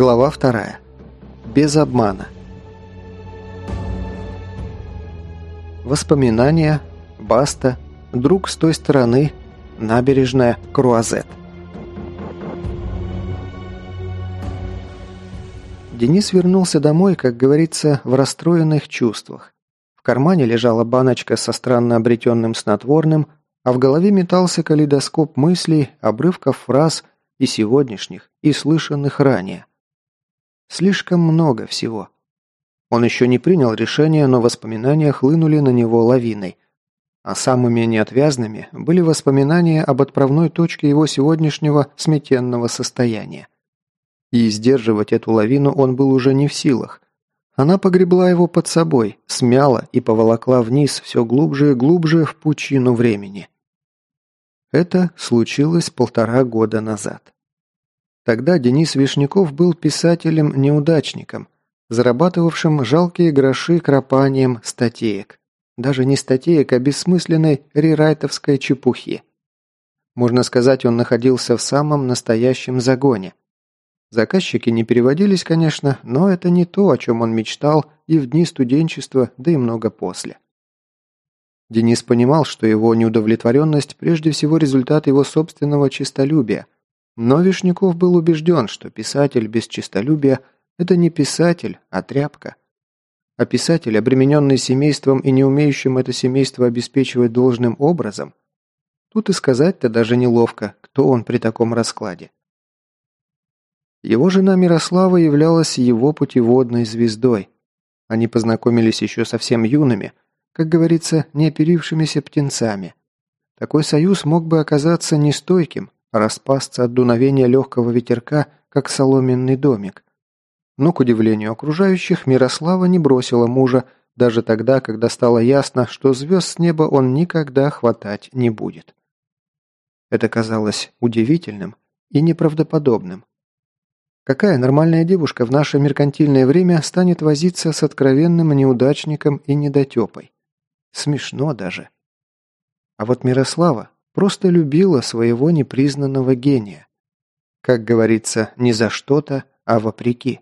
Глава вторая. Без обмана. Воспоминания. Баста. Друг с той стороны. Набережная. Круазет. Денис вернулся домой, как говорится, в расстроенных чувствах. В кармане лежала баночка со странно обретенным снотворным, а в голове метался калейдоскоп мыслей, обрывков фраз и сегодняшних, и слышанных ранее. Слишком много всего. Он еще не принял решения, но воспоминания хлынули на него лавиной. А самыми неотвязными были воспоминания об отправной точке его сегодняшнего сметенного состояния. И сдерживать эту лавину он был уже не в силах. Она погребла его под собой, смяла и поволокла вниз все глубже и глубже в пучину времени. Это случилось полтора года назад. Тогда Денис Вишняков был писателем-неудачником, зарабатывавшим жалкие гроши кропанием статеек. Даже не статеек, а бессмысленной рерайтовской чепухи. Можно сказать, он находился в самом настоящем загоне. Заказчики не переводились, конечно, но это не то, о чем он мечтал и в дни студенчества, да и много после. Денис понимал, что его неудовлетворенность прежде всего результат его собственного честолюбия – но Вишняков был убежден, что писатель без честолюбия – это не писатель, а тряпка. А писатель, обремененный семейством и не умеющим это семейство обеспечивать должным образом, тут и сказать-то даже неловко, кто он при таком раскладе. Его жена Мирослава являлась его путеводной звездой. Они познакомились еще совсем юными, как говорится, неоперившимися птенцами. Такой союз мог бы оказаться нестойким, распасться от дуновения легкого ветерка, как соломенный домик. Но, к удивлению окружающих, Мирослава не бросила мужа, даже тогда, когда стало ясно, что звезд с неба он никогда хватать не будет. Это казалось удивительным и неправдоподобным. Какая нормальная девушка в наше меркантильное время станет возиться с откровенным неудачником и недотепой? Смешно даже. А вот Мирослава Просто любила своего непризнанного гения. Как говорится, не за что-то, а вопреки.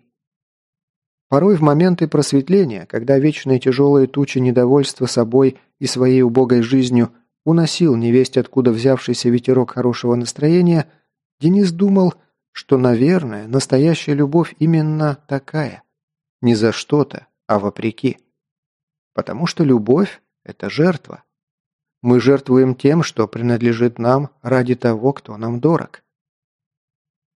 Порой в моменты просветления, когда вечные тяжелые тучи недовольства собой и своей убогой жизнью уносил невесть откуда взявшийся ветерок хорошего настроения, Денис думал, что, наверное, настоящая любовь именно такая. Не за что-то, а вопреки. Потому что любовь – это жертва. Мы жертвуем тем, что принадлежит нам ради того, кто нам дорог.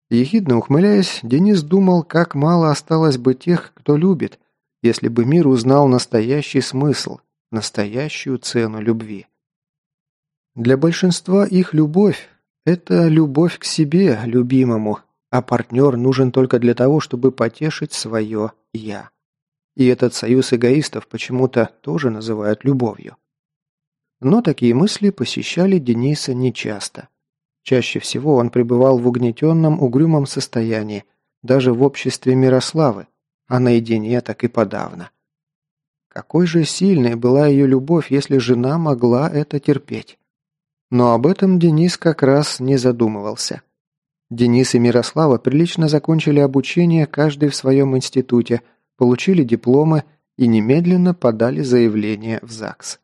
Ехидно ухмыляясь, Денис думал, как мало осталось бы тех, кто любит, если бы мир узнал настоящий смысл, настоящую цену любви. Для большинства их любовь – это любовь к себе, любимому, а партнер нужен только для того, чтобы потешить свое «я». И этот союз эгоистов почему-то тоже называют любовью. Но такие мысли посещали Дениса нечасто. Чаще всего он пребывал в угнетенном, угрюмом состоянии, даже в обществе Мирославы, а наедине так и подавно. Какой же сильной была ее любовь, если жена могла это терпеть? Но об этом Денис как раз не задумывался. Денис и Мирослава прилично закончили обучение, каждый в своем институте, получили дипломы и немедленно подали заявление в ЗАГС.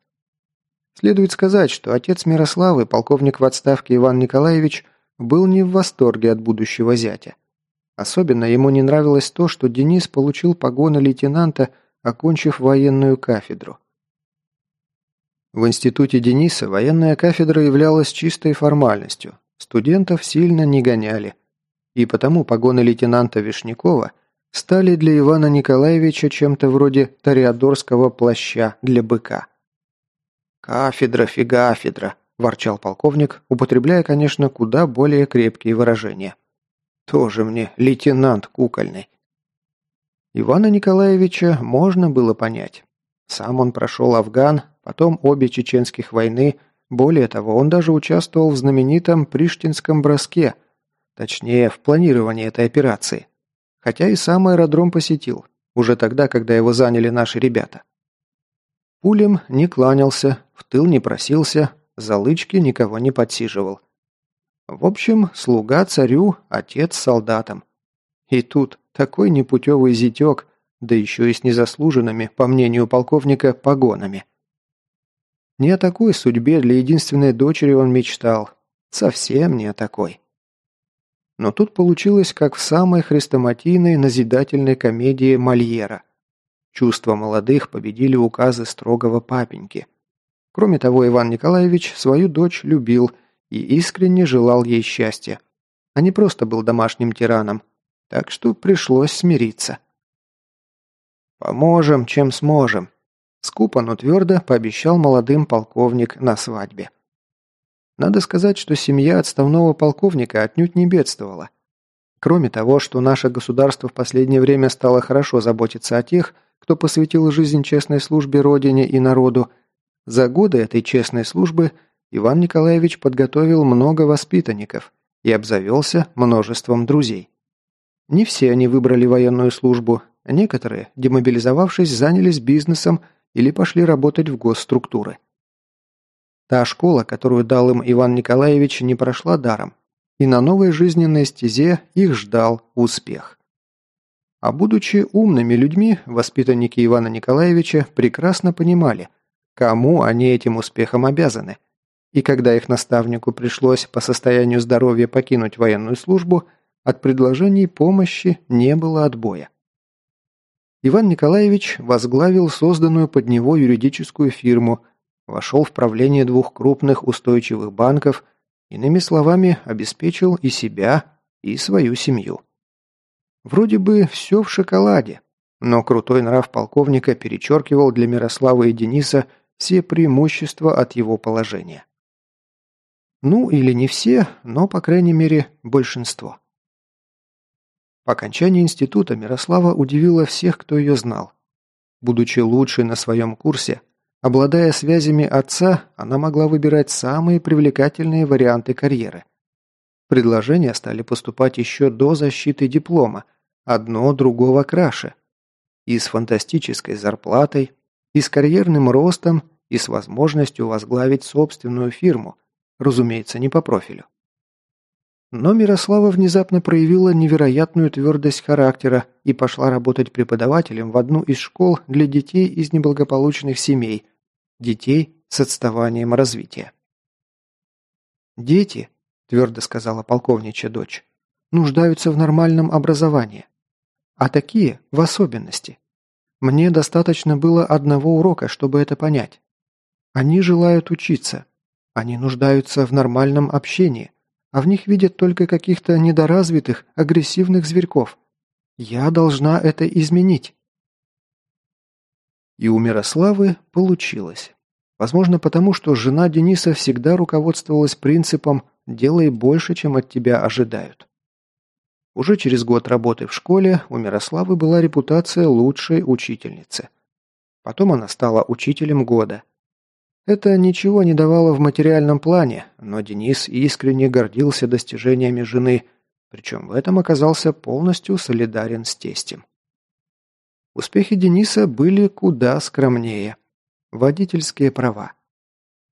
Следует сказать, что отец Мирославы, полковник в отставке Иван Николаевич, был не в восторге от будущего зятя. Особенно ему не нравилось то, что Денис получил погоны лейтенанта, окончив военную кафедру. В институте Дениса военная кафедра являлась чистой формальностью, студентов сильно не гоняли, и потому погоны лейтенанта Вишнякова стали для Ивана Николаевича чем-то вроде тореадорского плаща для быка. «Кафедра, фигафедра», – ворчал полковник, употребляя, конечно, куда более крепкие выражения. «Тоже мне лейтенант кукольный». Ивана Николаевича можно было понять. Сам он прошел Афган, потом обе чеченских войны, более того, он даже участвовал в знаменитом Приштинском броске, точнее, в планировании этой операции. Хотя и сам аэродром посетил, уже тогда, когда его заняли наши ребята. Пулем не кланялся, в тыл не просился, за лычки никого не подсиживал. В общем, слуга царю, отец солдатам. И тут Такой непутевый зятек, да еще и с незаслуженными, по мнению полковника, погонами. Не о такой судьбе для единственной дочери он мечтал. Совсем не о такой. Но тут получилось, как в самой хрестоматийной назидательной комедии Мольера. Чувства молодых победили указы строгого папеньки. Кроме того, Иван Николаевич свою дочь любил и искренне желал ей счастья, а не просто был домашним тираном, так что пришлось смириться. «Поможем, чем сможем», – скупо, но твердо пообещал молодым полковник на свадьбе. Надо сказать, что семья отставного полковника отнюдь не бедствовала. Кроме того, что наше государство в последнее время стало хорошо заботиться о тех, кто посвятил жизнь честной службе Родине и народу, за годы этой честной службы Иван Николаевич подготовил много воспитанников и обзавелся множеством друзей. Не все они выбрали военную службу, некоторые, демобилизовавшись, занялись бизнесом или пошли работать в госструктуры. Та школа, которую дал им Иван Николаевич, не прошла даром, и на новой жизненной стезе их ждал успех. А будучи умными людьми, воспитанники Ивана Николаевича прекрасно понимали, кому они этим успехом обязаны. И когда их наставнику пришлось по состоянию здоровья покинуть военную службу, от предложений помощи не было отбоя. Иван Николаевич возглавил созданную под него юридическую фирму, вошел в правление двух крупных устойчивых банков, иными словами, обеспечил и себя, и свою семью. Вроде бы все в шоколаде, но крутой нрав полковника перечеркивал для Мирослава и Дениса все преимущества от его положения. Ну, или не все, но, по крайней мере, большинство. По окончании института Мирослава удивила всех, кто ее знал. Будучи лучшей на своем курсе, Обладая связями отца, она могла выбирать самые привлекательные варианты карьеры. Предложения стали поступать еще до защиты диплома, одно другого краше. И с фантастической зарплатой, и с карьерным ростом, и с возможностью возглавить собственную фирму, разумеется, не по профилю. Но Мирослава внезапно проявила невероятную твердость характера и пошла работать преподавателем в одну из школ для детей из неблагополучных семей, детей с отставанием развития. «Дети», – твердо сказала полковничья дочь, – «нуждаются в нормальном образовании. А такие в особенности. Мне достаточно было одного урока, чтобы это понять. Они желают учиться. Они нуждаются в нормальном общении, а в них видят только каких-то недоразвитых, агрессивных зверьков. Я должна это изменить». И у Мирославы получилось. Возможно, потому что жена Дениса всегда руководствовалась принципом «делай больше, чем от тебя ожидают». Уже через год работы в школе у Мирославы была репутация лучшей учительницы. Потом она стала учителем года. Это ничего не давало в материальном плане, но Денис искренне гордился достижениями жены, причем в этом оказался полностью солидарен с тестем. Успехи Дениса были куда скромнее. Водительские права.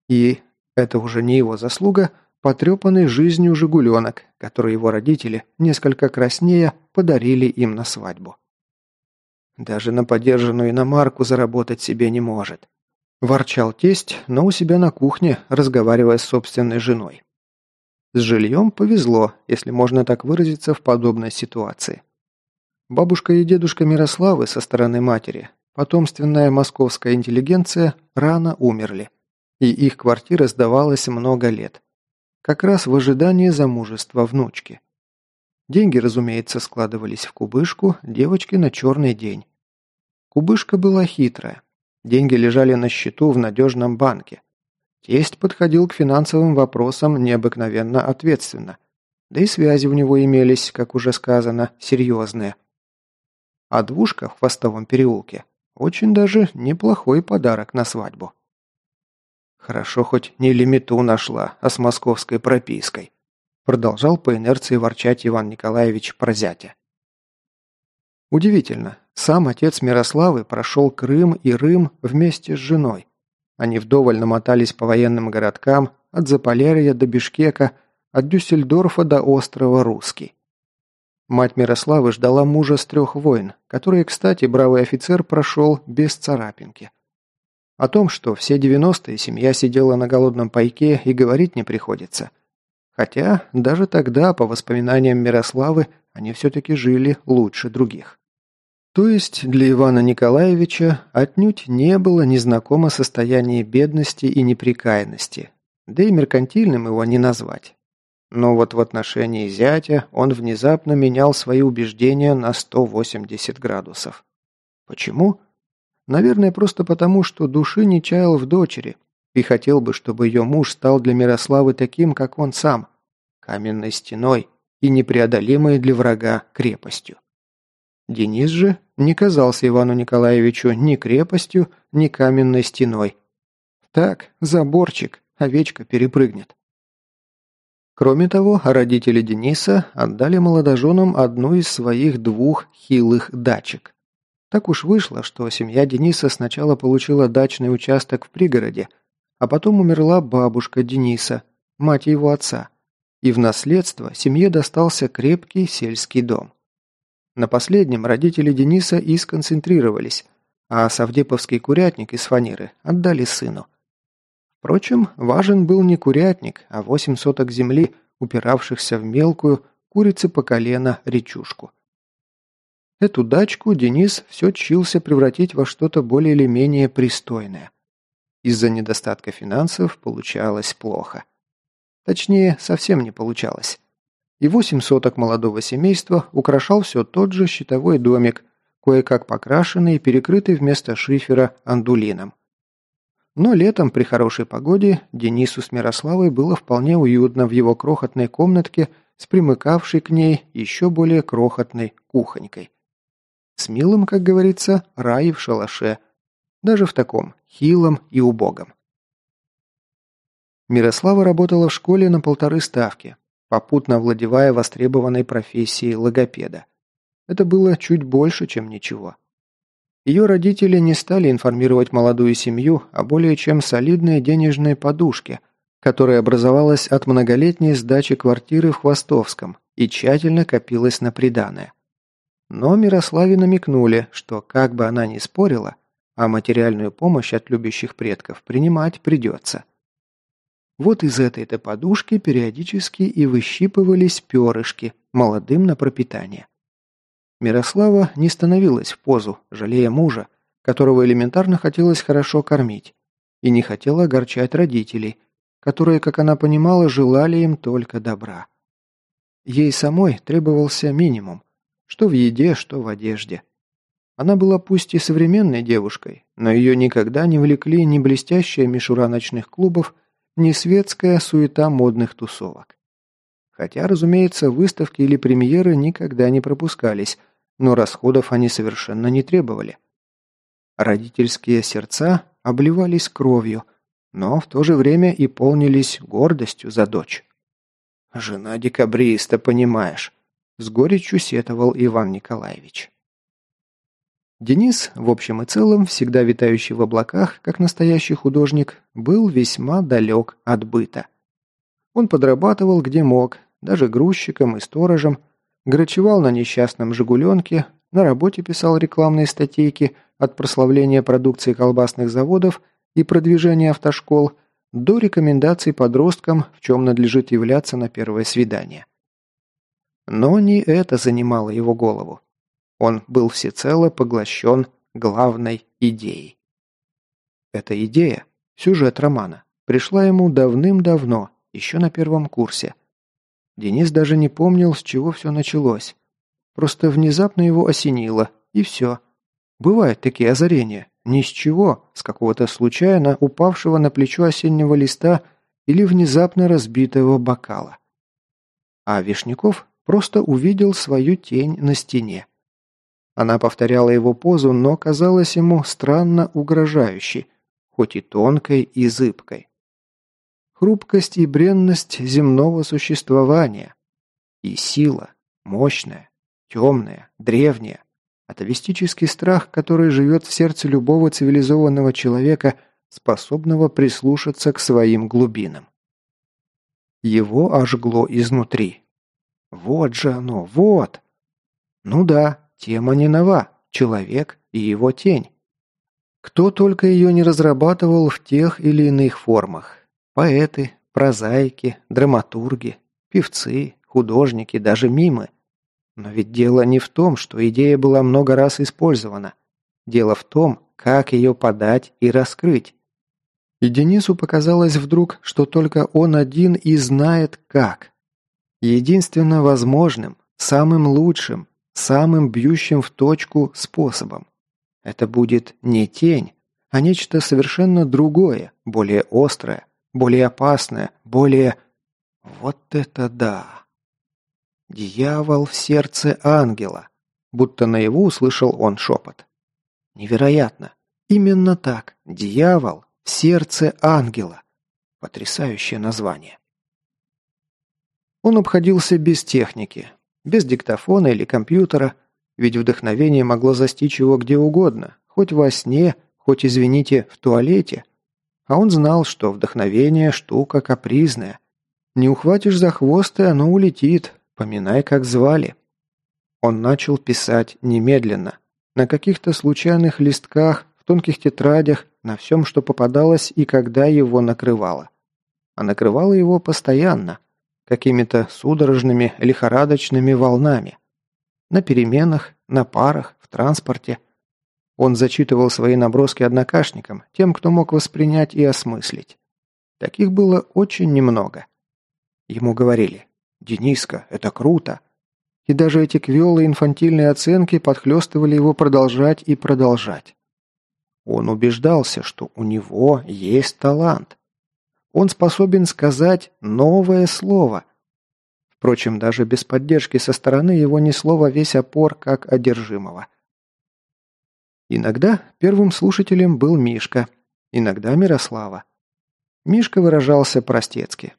И, это уже не его заслуга, потрепанный жизнью «Жигуленок», который его родители, несколько краснее, подарили им на свадьбу. Даже на подержанную иномарку заработать себе не может. Ворчал тесть, но у себя на кухне, разговаривая с собственной женой. С жильем повезло, если можно так выразиться в подобной ситуации. Бабушка и дедушка Мирославы со стороны матери, потомственная московская интеллигенция, рано умерли, и их квартира сдавалась много лет. Как раз в ожидании замужества внучки. Деньги, разумеется, складывались в кубышку, девочки на черный день. Кубышка была хитрая. Деньги лежали на счету в надежном банке. Тесть подходил к финансовым вопросам необыкновенно ответственно. Да и связи у него имелись, как уже сказано, серьезные. А двушка в хвостовом переулке очень даже неплохой подарок на свадьбу. Хорошо хоть не лимиту нашла, а с московской пропиской. Продолжал по инерции ворчать Иван Николаевич про зятя. Удивительно, сам отец Мирославы прошел Крым и Рым вместе с женой. Они вдоволь намотались по военным городкам от Заполярья до Бишкека, от Дюссельдорфа до острова Русский. Мать Мирославы ждала мужа с трех войн, которые, кстати, бравый офицер прошел без царапинки. О том, что все 90-е семья сидела на голодном пайке и говорить не приходится. Хотя даже тогда, по воспоминаниям Мирославы, они все-таки жили лучше других. То есть для Ивана Николаевича отнюдь не было незнакомо состояние бедности и неприкаянности, да и меркантильным его не назвать. Но вот в отношении зятя он внезапно менял свои убеждения на 180 градусов. Почему? Наверное, просто потому, что души не чаял в дочери и хотел бы, чтобы ее муж стал для Мирославы таким, как он сам, каменной стеной и непреодолимой для врага крепостью. Денис же не казался Ивану Николаевичу ни крепостью, ни каменной стеной. Так, заборчик, овечка перепрыгнет. Кроме того, родители Дениса отдали молодоженам одну из своих двух хилых дачек. Так уж вышло, что семья Дениса сначала получила дачный участок в пригороде, а потом умерла бабушка Дениса, мать его отца, и в наследство семье достался крепкий сельский дом. На последнем родители Дениса и сконцентрировались, а Савдеповский курятник из фанеры отдали сыну. Впрочем, важен был не курятник, а восемь соток земли, упиравшихся в мелкую, курицы по колено, речушку. Эту дачку Денис все чился превратить во что-то более или менее пристойное. Из-за недостатка финансов получалось плохо. Точнее, совсем не получалось. И восемь соток молодого семейства украшал все тот же щитовой домик, кое-как покрашенный и перекрытый вместо шифера андулином. Но летом при хорошей погоде Денису с Мирославой было вполне уютно в его крохотной комнатке с примыкавшей к ней еще более крохотной кухонькой. С милым, как говорится, рай в шалаше, даже в таком хилом и убогом. Мирослава работала в школе на полторы ставки, попутно владевая востребованной профессией логопеда. Это было чуть больше, чем ничего. Ее родители не стали информировать молодую семью о более чем солидной денежной подушке, которая образовалась от многолетней сдачи квартиры в Хвостовском и тщательно копилась на приданое. Но Мирославе намекнули, что как бы она ни спорила, а материальную помощь от любящих предков принимать придется. Вот из этой-то подушки периодически и выщипывались перышки, молодым на пропитание. Мирослава не становилась в позу, жалея мужа, которого элементарно хотелось хорошо кормить, и не хотела огорчать родителей, которые, как она понимала, желали им только добра. Ей самой требовался минимум, что в еде, что в одежде. Она была пусть и современной девушкой, но ее никогда не влекли ни блестящая мишура ночных клубов, ни светская суета модных тусовок. Хотя, разумеется, выставки или премьеры никогда не пропускались, но расходов они совершенно не требовали. Родительские сердца обливались кровью, но в то же время и полнились гордостью за дочь. «Жена декабриста, понимаешь», – с горечью сетовал Иван Николаевич. Денис, в общем и целом, всегда витающий в облаках, как настоящий художник, был весьма далек от быта. Он подрабатывал где мог, даже грузчиком и сторожем – Грачевал на несчастном «Жигуленке», на работе писал рекламные статейки от прославления продукции колбасных заводов и продвижения автошкол до рекомендаций подросткам, в чем надлежит являться на первое свидание. Но не это занимало его голову. Он был всецело поглощен главной идеей. Эта идея, сюжет романа, пришла ему давным-давно, еще на первом курсе, Денис даже не помнил, с чего все началось. Просто внезапно его осенило, и все. Бывают такие озарения. Ни с чего, с какого-то случайно упавшего на плечо осеннего листа или внезапно разбитого бокала. А Вишняков просто увидел свою тень на стене. Она повторяла его позу, но казалась ему странно угрожающей, хоть и тонкой и зыбкой хрупкость и бренность земного существования. И сила, мощная, темная, древняя, атовистический страх, который живет в сердце любого цивилизованного человека, способного прислушаться к своим глубинам. Его ожгло изнутри. Вот же оно, вот! Ну да, тема не нова. Человек и его тень. Кто только ее не разрабатывал в тех или иных формах. Поэты, прозаики, драматурги, певцы, художники, даже мимы. Но ведь дело не в том, что идея была много раз использована. Дело в том, как ее подать и раскрыть. И Денису показалось вдруг, что только он один и знает как. Единственно возможным, самым лучшим, самым бьющим в точку способом. Это будет не тень, а нечто совершенно другое, более острое, более опасное, более... Вот это да! Дьявол в сердце ангела. Будто наяву услышал он шепот. Невероятно. Именно так. Дьявол в сердце ангела. Потрясающее название. Он обходился без техники, без диктофона или компьютера, ведь вдохновение могло застичь его где угодно, хоть во сне, хоть, извините, в туалете. А он знал, что вдохновение – штука капризная. Не ухватишь за хвост, и оно улетит, поминай, как звали. Он начал писать немедленно, на каких-то случайных листках, в тонких тетрадях, на всем, что попадалось и когда его накрывало. А накрывало его постоянно, какими-то судорожными, лихорадочными волнами. На переменах, на парах, в транспорте. Он зачитывал свои наброски однокашникам, тем, кто мог воспринять и осмыслить. Таких было очень немного. Ему говорили «Дениска, это круто!» И даже эти квелые инфантильные оценки подхлестывали его продолжать и продолжать. Он убеждался, что у него есть талант. Он способен сказать новое слово. Впрочем, даже без поддержки со стороны его несло во весь опор, как одержимого. Иногда первым слушателем был Мишка, иногда Мирослава. Мишка выражался простецки.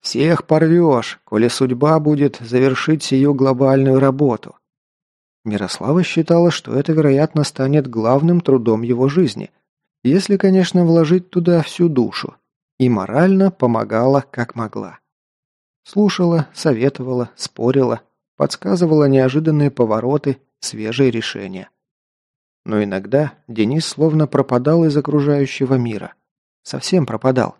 «Всех порвешь, коли судьба будет завершить сию глобальную работу. Мирослава считала, что это, вероятно, станет главным трудом его жизни, если, конечно, вложить туда всю душу, и морально помогала, как могла. Слушала, советовала, спорила, подсказывала неожиданные повороты, свежие решения. Но иногда Денис словно пропадал из окружающего мира. Совсем пропадал.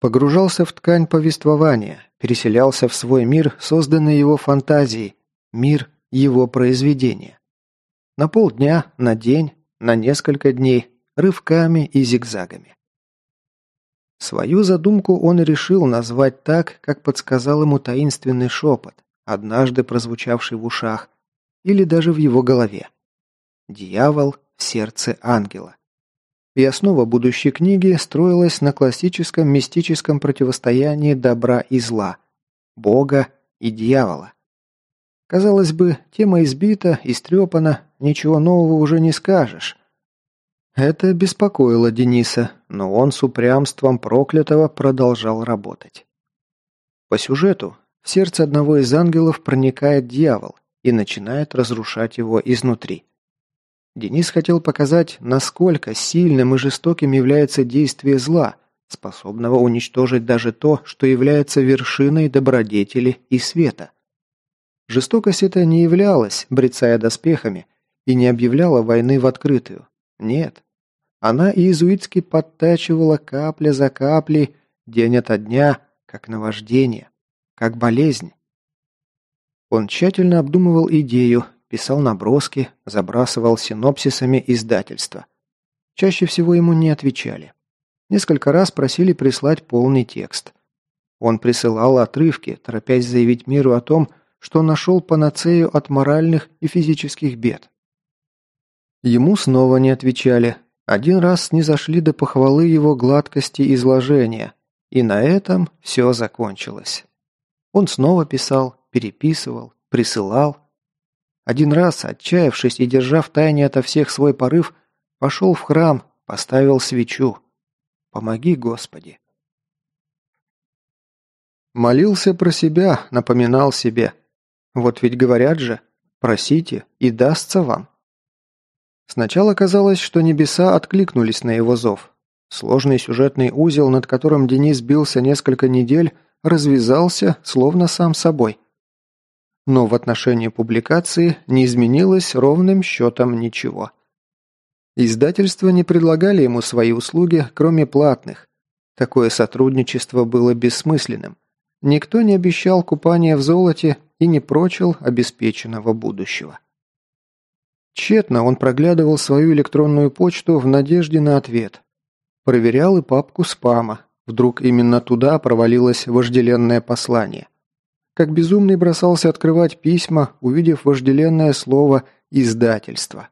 Погружался в ткань повествования, переселялся в свой мир, созданный его фантазией, мир его произведения. На полдня, на день, на несколько дней, рывками и зигзагами. Свою задумку он решил назвать так, как подсказал ему таинственный шепот, однажды прозвучавший в ушах, или даже в его голове. «Дьявол в сердце ангела». И основа будущей книги строилась на классическом мистическом противостоянии добра и зла, Бога и дьявола. Казалось бы, тема избита, истрепана, ничего нового уже не скажешь. Это беспокоило Дениса, но он с упрямством проклятого продолжал работать. По сюжету в сердце одного из ангелов проникает дьявол и начинает разрушать его изнутри. Денис хотел показать, насколько сильным и жестоким является действие зла, способного уничтожить даже то, что является вершиной добродетели и света. Жестокость эта не являлась, брецая доспехами, и не объявляла войны в открытую. Нет. Она иезуитски подтачивала капля за каплей, день ото дня, как наваждение, как болезнь. Он тщательно обдумывал идею, писал наброски, забрасывал синопсисами издательства. Чаще всего ему не отвечали. Несколько раз просили прислать полный текст. Он присылал отрывки, торопясь заявить миру о том, что нашел панацею от моральных и физических бед. Ему снова не отвечали. Один раз не зашли до похвалы его гладкости изложения, и на этом все закончилось. Он снова писал, переписывал, присылал. Один раз, отчаявшись и держа в тайне ото всех свой порыв, пошел в храм, поставил свечу. «Помоги, Господи!» Молился про себя, напоминал себе – вот ведь говорят же, просите, и дастся вам. Сначала казалось, что небеса откликнулись на его зов. Сложный сюжетный узел, над которым Денис бился несколько недель, развязался, словно сам собой. Но в отношении публикации не изменилось ровным счетом ничего. Издательства не предлагали ему свои услуги, кроме платных. Такое сотрудничество было бессмысленным. Никто не обещал купания в золоте и не прочил обеспеченного будущего. Тщетно он проглядывал свою электронную почту в надежде на ответ. Проверял и папку спама. Вдруг именно туда провалилось вожделенное послание. Как безумный бросался открывать письма, увидев вожделенное слово «издательство».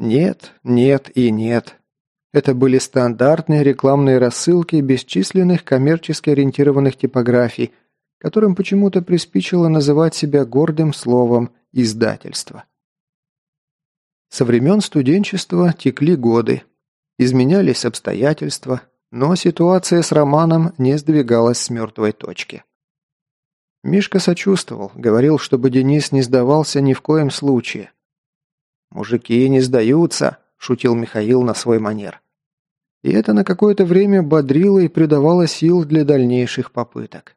Нет, нет и нет. Это были стандартные рекламные рассылки бесчисленных коммерчески ориентированных типографий, которым почему-то приспичило называть себя гордым словом «издательство». Со времен студенчества текли годы. Изменялись обстоятельства, но ситуация с Романом не сдвигалась с мертвой точки. Мишка сочувствовал, говорил, чтобы Денис не сдавался ни в коем случае. «Мужики не сдаются», – шутил Михаил на свой манер. И это на какое-то время бодрило и придавало сил для дальнейших попыток.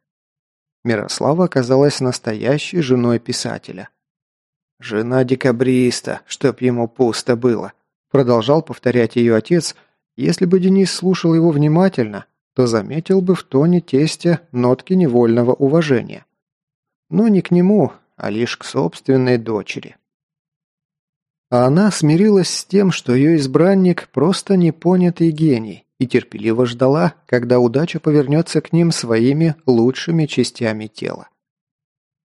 Мирослава оказалась настоящей женой писателя. «Жена декабриста, чтоб ему пусто было», – продолжал повторять ее отец. Если бы Денис слушал его внимательно, то заметил бы в тоне тестя нотки невольного уважения. Но не к нему, а лишь к собственной дочери. А она смирилась с тем, что ее избранник просто непонятый гений, и терпеливо ждала, когда удача повернется к ним своими лучшими частями тела.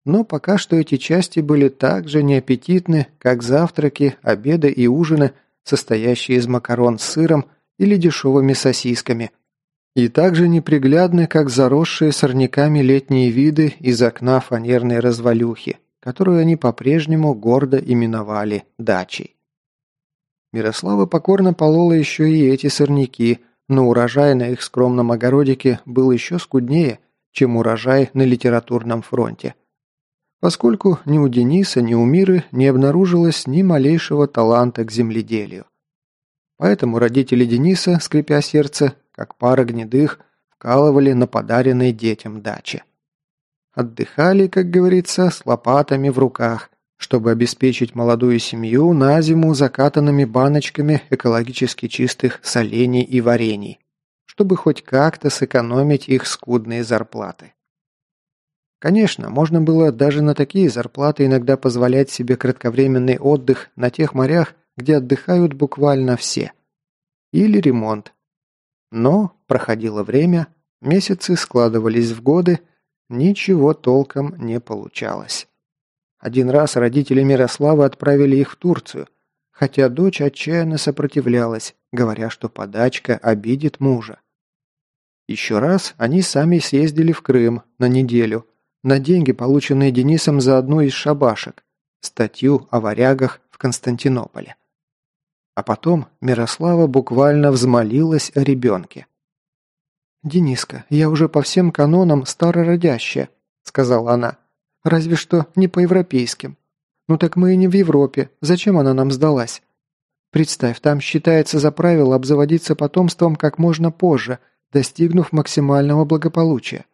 Но пока что эти части были так же неаппетитны, как завтраки, обеды и ужины, состоящие из макарон с сыром или дешевыми сосисками, и так же неприглядны, как заросшие сорняками летние виды из окна фанерной развалюхи, которую они по-прежнему гордо именовали дачей. Мирослава покорно полола еще и эти сорняки, но урожай на их скромном огородике был еще скуднее, чем урожай на литературном фронте – поскольку ни у Дениса, ни у Миры не обнаружилось ни малейшего таланта к земледелию. Поэтому родители Дениса, скрипя сердце, как пара гнедых, вкалывали на подаренной детям даче. Отдыхали, как говорится, с лопатами в руках, чтобы обеспечить молодую семью на зиму закатанными баночками экологически чистых солений и варений, чтобы хоть как-то сэкономить их скудные зарплаты. Конечно, можно было даже на такие зарплаты иногда позволять себе кратковременный отдых на тех морях, где отдыхают буквально все. Или ремонт. Но проходило время, месяцы складывались в годы, ничего толком не получалось. Один раз родители Мирослава отправили их в Турцию, хотя дочь отчаянно сопротивлялась, говоря, что подачка обидит мужа. Еще раз они сами съездили в Крым на неделю, на деньги, полученные Денисом за одну из шабашек, статью о варягах в Константинополе. А потом Мирослава буквально взмолилась о ребенке. «Дениска, я уже по всем канонам старородящая», — сказала она. «Разве что не по европейским. Ну так мы и не в Европе. Зачем она нам сдалась? Представь, там считается за правило обзаводиться потомством как можно позже, достигнув максимального благополучия.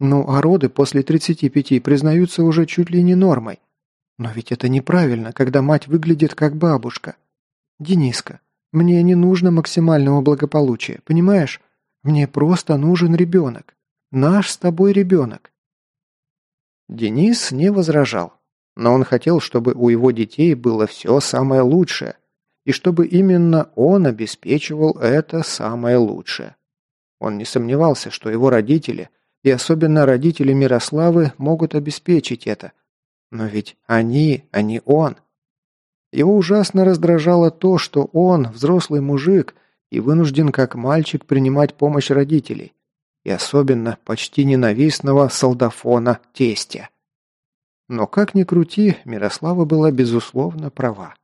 Ну, а роды после 35 признаются уже чуть ли не нормой. Но ведь это неправильно, когда мать выглядит как бабушка. Дениска, мне не нужно максимального благополучия, понимаешь? Мне просто нужен ребенок. Наш с тобой ребенок. Денис не возражал, но он хотел, чтобы у его детей было все самое лучшее, и чтобы именно он обеспечивал это самое лучшее. Он не сомневался, что его родители – и особенно родители Мирославы могут обеспечить это. Но ведь они, а не он. Его ужасно раздражало то, что он, взрослый мужик, и вынужден как мальчик принимать помощь родителей. И особенно почти ненавистного солдафона тестя. Но как ни крути, Мирослава была безусловно права.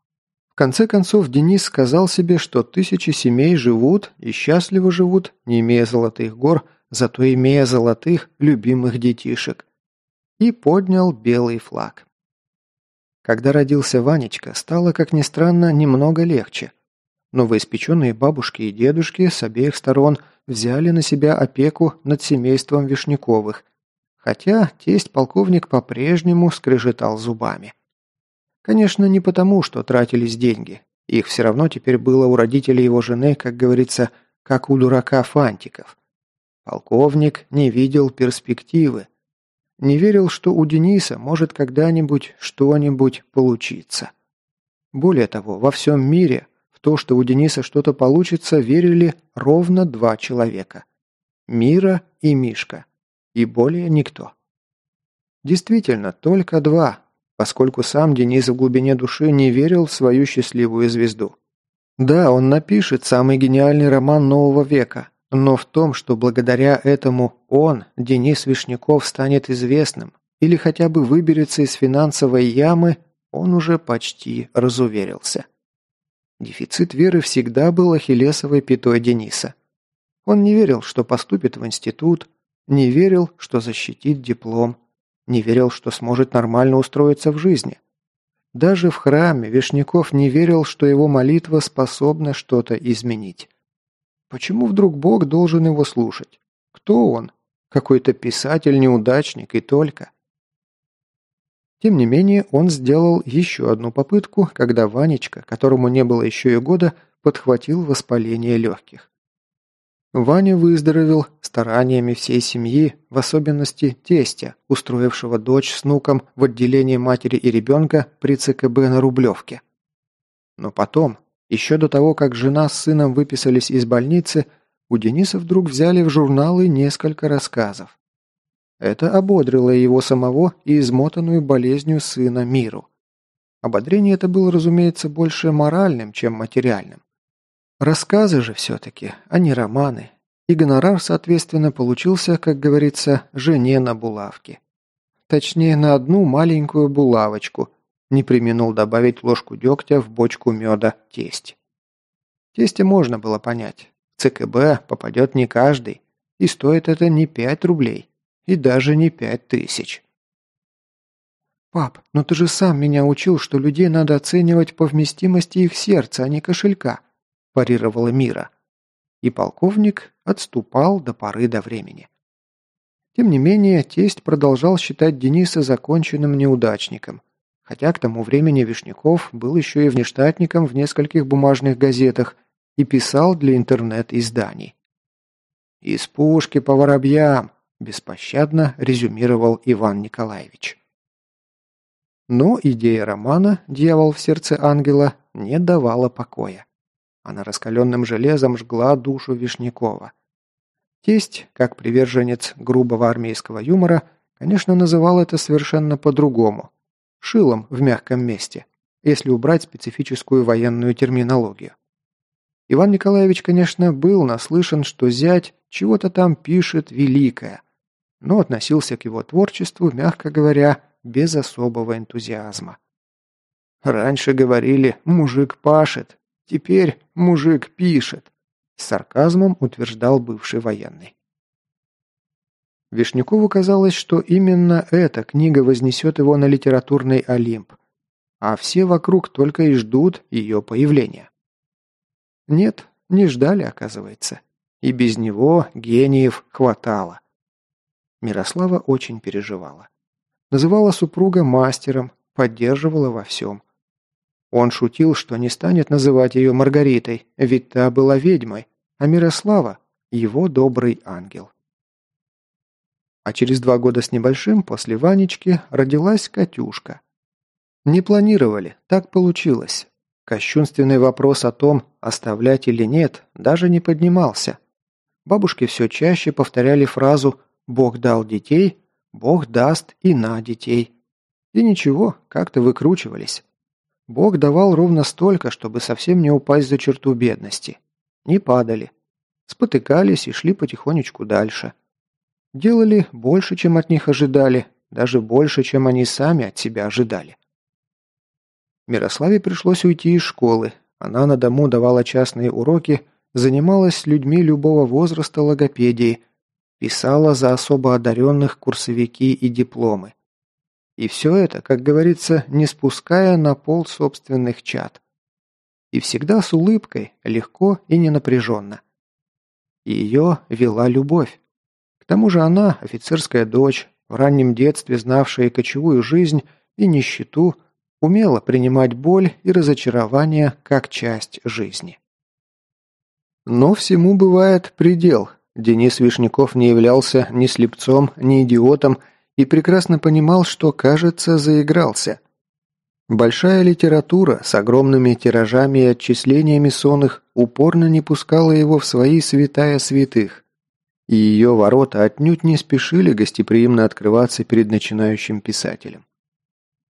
В конце концов, Денис сказал себе, что тысячи семей живут и счастливо живут, не имея золотых гор, зато имея золотых, любимых детишек. И поднял белый флаг. Когда родился Ванечка, стало, как ни странно, немного легче. Новоиспеченные бабушки и дедушки с обеих сторон взяли на себя опеку над семейством Вишняковых, Хотя тесть полковник по-прежнему скрежетал зубами. Конечно, не потому, что тратились деньги. Их все равно теперь было у родителей его жены, как говорится, как у дурака фантиков. Полковник не видел перспективы. Не верил, что у Дениса может когда-нибудь что-нибудь получиться. Более того, во всем мире в то, что у Дениса что-то получится, верили ровно два человека. Мира и Мишка. И более никто. Действительно, только два, поскольку сам Денис в глубине души не верил в свою счастливую звезду. Да, он напишет самый гениальный роман нового века, но в том, что благодаря этому он, Денис Вишняков, станет известным или хотя бы выберется из финансовой ямы, он уже почти разуверился. Дефицит веры всегда был ахиллесовой пятой Дениса. Он не верил, что поступит в институт, не верил, что защитит диплом. Не верил, что сможет нормально устроиться в жизни. Даже в храме Вишняков не верил, что его молитва способна что-то изменить. Почему вдруг Бог должен его слушать? Кто он? Какой-то писатель-неудачник и только. Тем не менее, он сделал еще одну попытку, когда Ванечка, которому не было еще и года, подхватил воспаление легких. Ваня выздоровел стараниями всей семьи, в особенности тестя, устроившего дочь с внуком в отделении матери и ребенка при ЦКБ на Рублевке. Но потом, еще до того, как жена с сыном выписались из больницы, у Дениса вдруг взяли в журналы несколько рассказов. Это ободрило его самого и измотанную болезнью сына миру. Ободрение это было, разумеется, больше моральным, чем материальным. Рассказы же все-таки, а не романы. И гонорар, соответственно, получился, как говорится, жене на булавке. Точнее, на одну маленькую булавочку. Не применул добавить ложку дегтя в бочку меда тесть. Тесте можно было понять. В ЦКБ попадет не каждый. И стоит это не пять рублей. И даже не пять тысяч. «Пап, но ты же сам меня учил, что людей надо оценивать по вместимости их сердца, а не кошелька», парировала Мира. И полковник отступал до поры до времени. Тем не менее, тесть продолжал считать Дениса законченным неудачником, хотя к тому времени Вишняков был еще и внештатником в нескольких бумажных газетах и писал для интернет-изданий. «Из пушки по воробьям», – беспощадно резюмировал Иван Николаевич. Но идея романа «Дьявол в сердце ангела» не давала покоя. Она раскаленным железом жгла душу Вишнякова. Тесть, как приверженец грубого армейского юмора, конечно, называл это совершенно по-другому. Шилом в мягком месте, если убрать специфическую военную терминологию. Иван Николаевич, конечно, был наслышан, что зять чего-то там пишет великое, но относился к его творчеству, мягко говоря, без особого энтузиазма. Раньше говорили «мужик пашет», Теперь мужик пишет», – с сарказмом утверждал бывший военный. Вишнякову казалось, что именно эта книга вознесет его на литературный Олимп, а все вокруг только и ждут ее появления. Нет, не ждали, оказывается. И без него гениев хватало. Мирослава очень переживала. Называла супруга мастером, поддерживала во всем. Он шутил, что не станет называть ее Маргаритой, ведь та была ведьмой, а Мирослава – его добрый ангел. А через два года с небольшим после Ванечки родилась Катюшка. Не планировали, так получилось. Кощунственный вопрос о том, оставлять или нет, даже не поднимался. Бабушки все чаще повторяли фразу «Бог дал детей», «Бог даст и на детей». И ничего, как-то выкручивались. Бог давал ровно столько, чтобы совсем не упасть за черту бедности. Не падали. Спотыкались и шли потихонечку дальше. Делали больше, чем от них ожидали, даже больше, чем они сами от себя ожидали. Мирославе пришлось уйти из школы. Она на дому давала частные уроки, занималась с людьми любого возраста логопедией, писала за особо одаренных курсовики и дипломы. И все это, как говорится, не спуская на пол собственных чад. И всегда с улыбкой, легко и ненапряженно. Ее вела любовь. К тому же она, офицерская дочь, в раннем детстве знавшая кочевую жизнь и нищету, умела принимать боль и разочарование как часть жизни. Но всему бывает предел. Денис Вишняков не являлся ни слепцом, ни идиотом и прекрасно понимал, что, кажется, заигрался. Большая литература с огромными тиражами и отчислениями сонных упорно не пускала его в свои святая святых, и ее ворота отнюдь не спешили гостеприимно открываться перед начинающим писателем.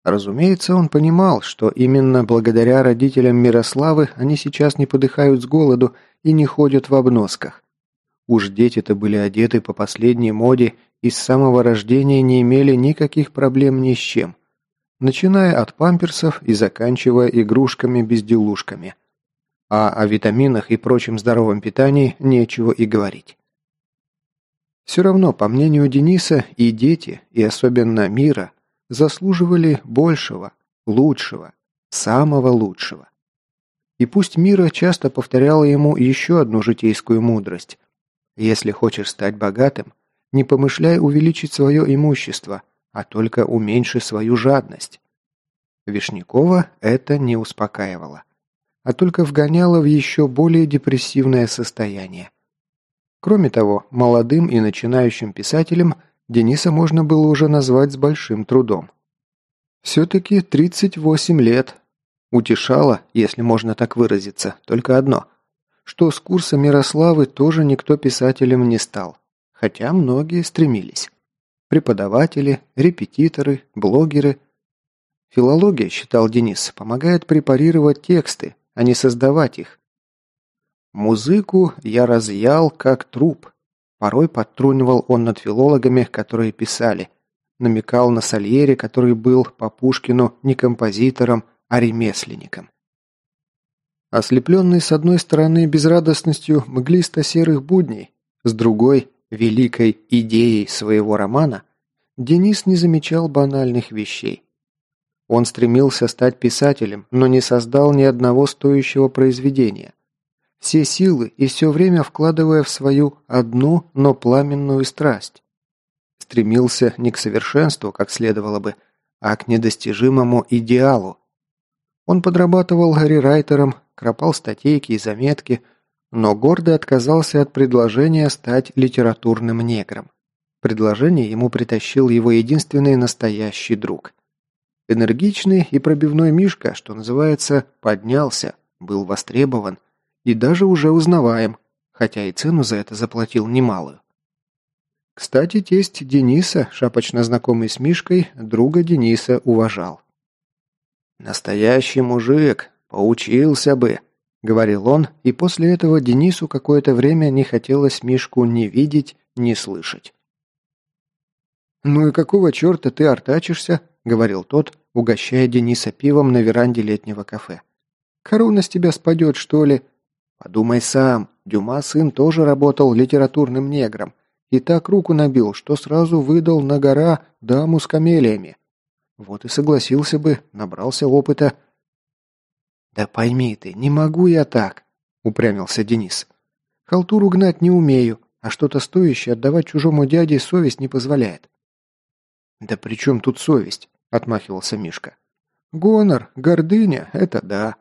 Разумеется, он понимал, что именно благодаря родителям Мирославы они сейчас не подыхают с голоду и не ходят в обносках. Уж дети-то были одеты по последней моде и с самого рождения не имели никаких проблем ни с чем, начиная от памперсов и заканчивая игрушками-безделушками. А о витаминах и прочем здоровом питании нечего и говорить. Все равно, по мнению Дениса, и дети, и особенно Мира, заслуживали большего, лучшего, самого лучшего. И пусть Мира часто повторяла ему еще одну житейскую мудрость. Если хочешь стать богатым, не помышляй увеличить свое имущество, а только уменьши свою жадность. Вишнякова это не успокаивало, а только вгоняло в еще более депрессивное состояние. Кроме того, молодым и начинающим писателем Дениса можно было уже назвать с большим трудом. Все-таки 38 лет. Утешало, если можно так выразиться, только одно, что с курса Мирославы тоже никто писателем не стал, хотя многие стремились. Преподаватели, репетиторы, блогеры. Филология, считал Денис, помогает препарировать тексты, а не создавать их, Музыку я разъял, как труп. Порой подтрунивал он над филологами, которые писали. Намекал на Сальери, который был по Пушкину не композитором, а ремесленником. Ослепленный с одной стороны безрадостностью мглисто-серых будней, с другой – великой идеей своего романа, Денис не замечал банальных вещей. Он стремился стать писателем, но не создал ни одного стоящего произведения – все силы и все время вкладывая в свою одну, но пламенную страсть. Стремился не к совершенству, как следовало бы, а к недостижимому идеалу. Он подрабатывал гарри-райтером, кропал статейки и заметки, но гордо отказался от предложения стать литературным негром. Предложение ему притащил его единственный настоящий друг. Энергичный и пробивной Мишка, что называется, поднялся, был востребован, и даже уже узнаваем, хотя и цену за это заплатил немалую. Кстати, тесть Дениса, шапочно знакомый с Мишкой, друга Дениса уважал. «Настоящий мужик, поучился бы», — говорил он, и после этого Денису какое-то время не хотелось Мишку ни видеть, ни слышать. «Ну и какого черта ты артачишься?» — говорил тот, угощая Дениса пивом на веранде летнего кафе. «Корона с тебя спадет, что ли? Подумай сам, Дюма сын тоже работал литературным негром и так руку набил, что сразу выдал на гора даму с камелиями. Вот и согласился бы, набрался опыта. «Да пойми ты, не могу я так», — упрямился Денис. «Халтуру гнать не умею, а что-то стоящее отдавать чужому дяде совесть не позволяет». «Да при чем тут совесть?» — отмахивался Мишка. «Гонор, гордыня — это да.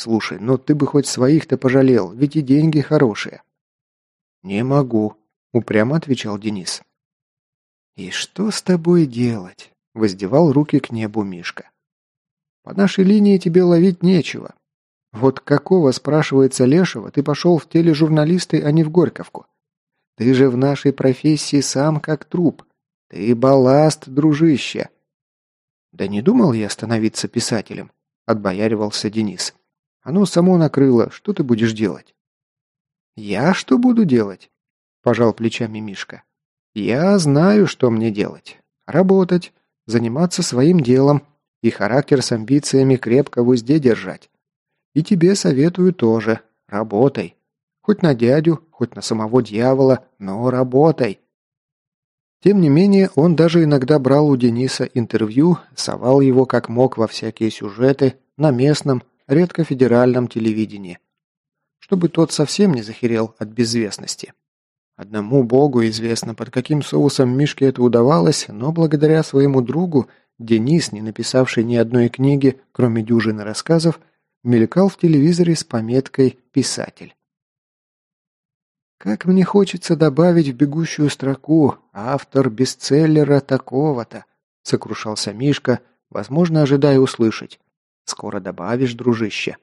«Слушай, ну ты бы хоть своих-то пожалел, ведь и деньги хорошие». «Не могу», — упрямо отвечал Денис. «И что с тобой делать?» — воздевал руки к небу Мишка. «По нашей линии тебе ловить нечего. Вот какого, спрашивается Лешего, ты пошел в тележурналисты, а не в Горьковку? Ты же в нашей профессии сам как труп. Ты балласт, дружище». «Да не думал я становиться писателем», — отбояривался Денис. Оно само накрыло. Что ты будешь делать?» «Я что буду делать?» – пожал плечами Мишка. «Я знаю, что мне делать. Работать, заниматься своим делом и характер с амбициями крепко в узде держать. И тебе советую тоже. Работай. Хоть на дядю, хоть на самого дьявола, но работай». Тем не менее, он даже иногда брал у Дениса интервью, совал его как мог во всякие сюжеты, на местном, редко федеральном телевидении, чтобы тот совсем не захерел от безвестности. Одному богу известно, под каким соусом Мишке это удавалось, но благодаря своему другу Денис, не написавший ни одной книги, кроме дюжины рассказов, мелькал в телевизоре с пометкой «Писатель». Как мне хочется добавить в бегущую строку «автор бестселлера такого-то», сокрушался Мишка, возможно, ожидая услышать. «Скоро добавишь, дружище».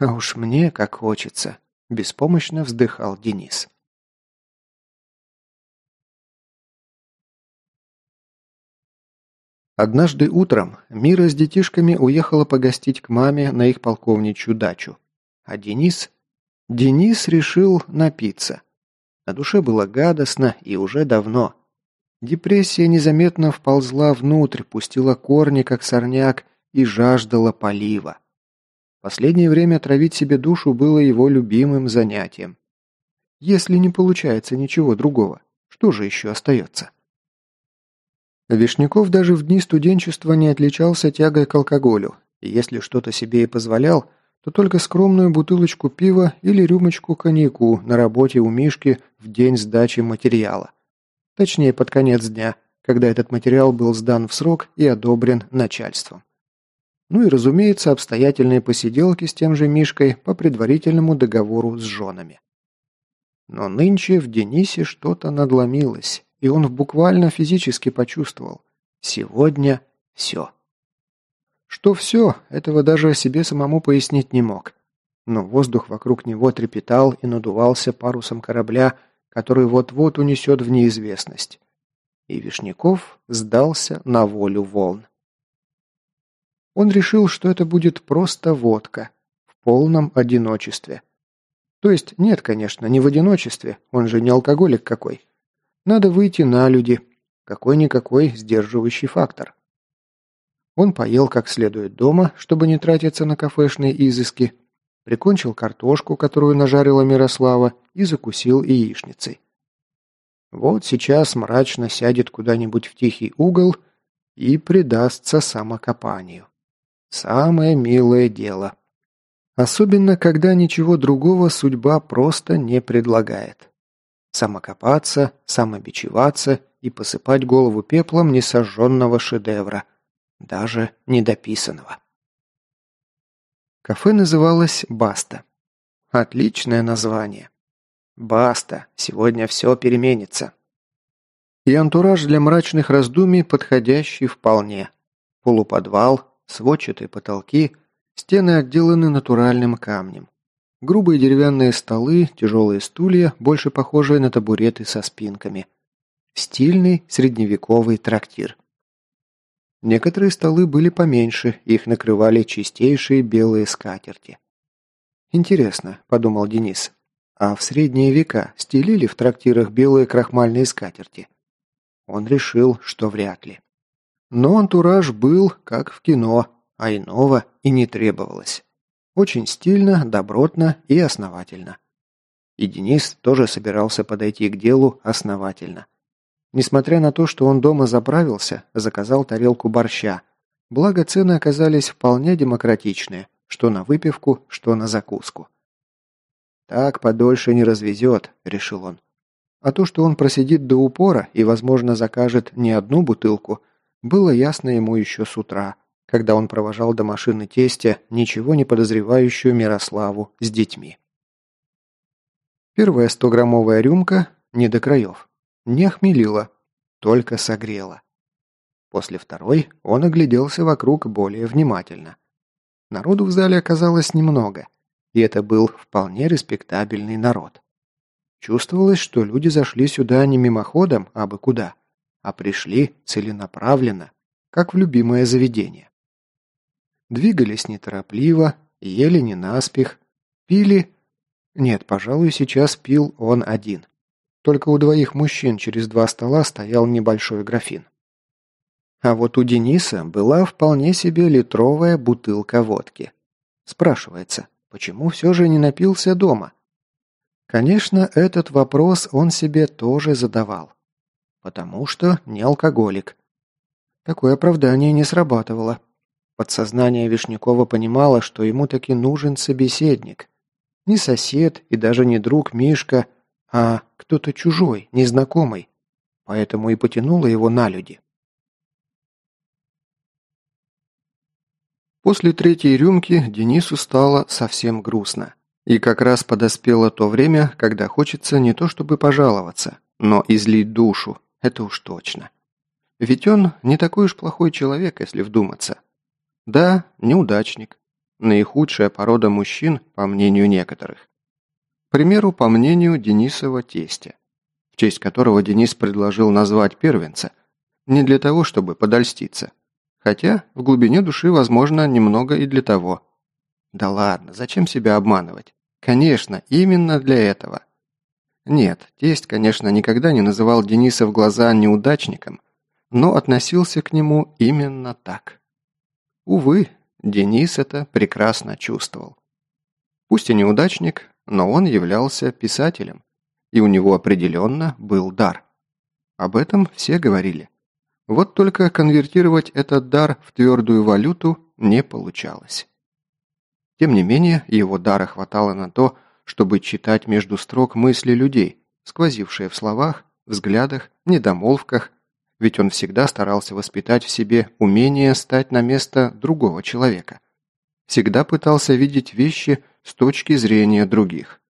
А уж мне как хочется, беспомощно вздыхал Денис. Однажды утром Мира с детишками уехала погостить к маме на их полковничью дачу. А Денис Денис решил напиться. На душе было гадостно и уже давно. Депрессия незаметно вползла внутрь, пустила корни, как сорняк, и жаждала полива. Последнее время травить себе душу было его любимым занятием. Если не получается ничего другого, что же еще остается? Вишняков даже в дни студенчества не отличался тягой к алкоголю, и если что-то себе и позволял – то только скромную бутылочку пива или рюмочку коньяку на работе у Мишки в день сдачи материала. Точнее, под конец дня, когда этот материал был сдан в срок и одобрен начальством. Ну и, разумеется, обстоятельные посиделки с тем же Мишкой по предварительному договору с женами. Но нынче в Денисе что-то надломилось, и он буквально физически почувствовал. Сегодня все. Что все, этого даже себе самому пояснить не мог. Но воздух вокруг него трепетал и надувался парусом корабля, который вот-вот унесет в неизвестность. И Вишняков сдался на волю волн. Он решил, что это будет просто водка, в полном одиночестве. То есть, нет, конечно, не в одиночестве, он же не алкоголик какой. Надо выйти на люди, какой-никакой сдерживающий фактор. Он поел как следует дома, чтобы не тратиться на кафешные изыски, прикончил картошку, которую нажарила Мирослава, и закусил яичницей. Вот сейчас мрачно сядет куда-нибудь в тихий угол и предастся самокопанию. Самое милое дело. Особенно, когда ничего другого судьба просто не предлагает. Самокопаться, самобичеваться и посыпать голову пеплом несожженного шедевра – даже недописанного. Кафе называлось «Баста». Отличное название. «Баста, сегодня все переменится». И антураж для мрачных раздумий подходящий вполне. Полуподвал, сводчатые потолки, стены отделаны натуральным камнем. Грубые деревянные столы, тяжелые стулья, больше похожие на табуреты со спинками. Стильный средневековый трактир. Некоторые столы были поменьше, их накрывали чистейшие белые скатерти. «Интересно», – подумал Денис, – «а в средние века стелили в трактирах белые крахмальные скатерти?» Он решил, что вряд ли. Но антураж был, как в кино, а иного и не требовалось. Очень стильно, добротно и основательно. И Денис тоже собирался подойти к делу основательно. Несмотря на то, что он дома заправился, заказал тарелку борща. Благо цены оказались вполне демократичные, что на выпивку, что на закуску. «Так подольше не развезет», — решил он. А то, что он просидит до упора и, возможно, закажет не одну бутылку, было ясно ему еще с утра, когда он провожал до машины тестя ничего не подозревающую Мирославу с детьми. Первая стограммовая рюмка не до краев. Не охмелила, только согрела. После второй он огляделся вокруг более внимательно. Народу в зале оказалось немного, и это был вполне респектабельный народ. Чувствовалось, что люди зашли сюда не мимоходом, а бы куда, а пришли целенаправленно, как в любимое заведение. Двигались неторопливо, ели не наспех, пили... Нет, пожалуй, сейчас пил он один. Только у двоих мужчин через два стола стоял небольшой графин. А вот у Дениса была вполне себе литровая бутылка водки. Спрашивается, почему все же не напился дома? Конечно, этот вопрос он себе тоже задавал. Потому что не алкоголик. Такое оправдание не срабатывало. Подсознание Вишнякова понимало, что ему таки нужен собеседник. Не сосед и даже не друг Мишка, а кто-то чужой, незнакомый. Поэтому и потянуло его на люди. После третьей рюмки Денису стало совсем грустно. И как раз подоспело то время, когда хочется не то чтобы пожаловаться, но излить душу, это уж точно. Ведь он не такой уж плохой человек, если вдуматься. Да, неудачник. Наихудшая порода мужчин, по мнению некоторых. К примеру, по мнению Денисова тестя, в честь которого Денис предложил назвать первенца, не для того, чтобы подольститься. Хотя, в глубине души, возможно, немного и для того. Да ладно, зачем себя обманывать? Конечно, именно для этого. Нет, тесть, конечно, никогда не называл Дениса в глаза неудачником, но относился к нему именно так. Увы, Денис это прекрасно чувствовал. Пусть и неудачник, но он являлся писателем, и у него определенно был дар. Об этом все говорили. Вот только конвертировать этот дар в твердую валюту не получалось. Тем не менее, его дара хватало на то, чтобы читать между строк мысли людей, сквозившие в словах, взглядах, недомолвках, ведь он всегда старался воспитать в себе умение стать на место другого человека. Всегда пытался видеть вещи с точки зрения других.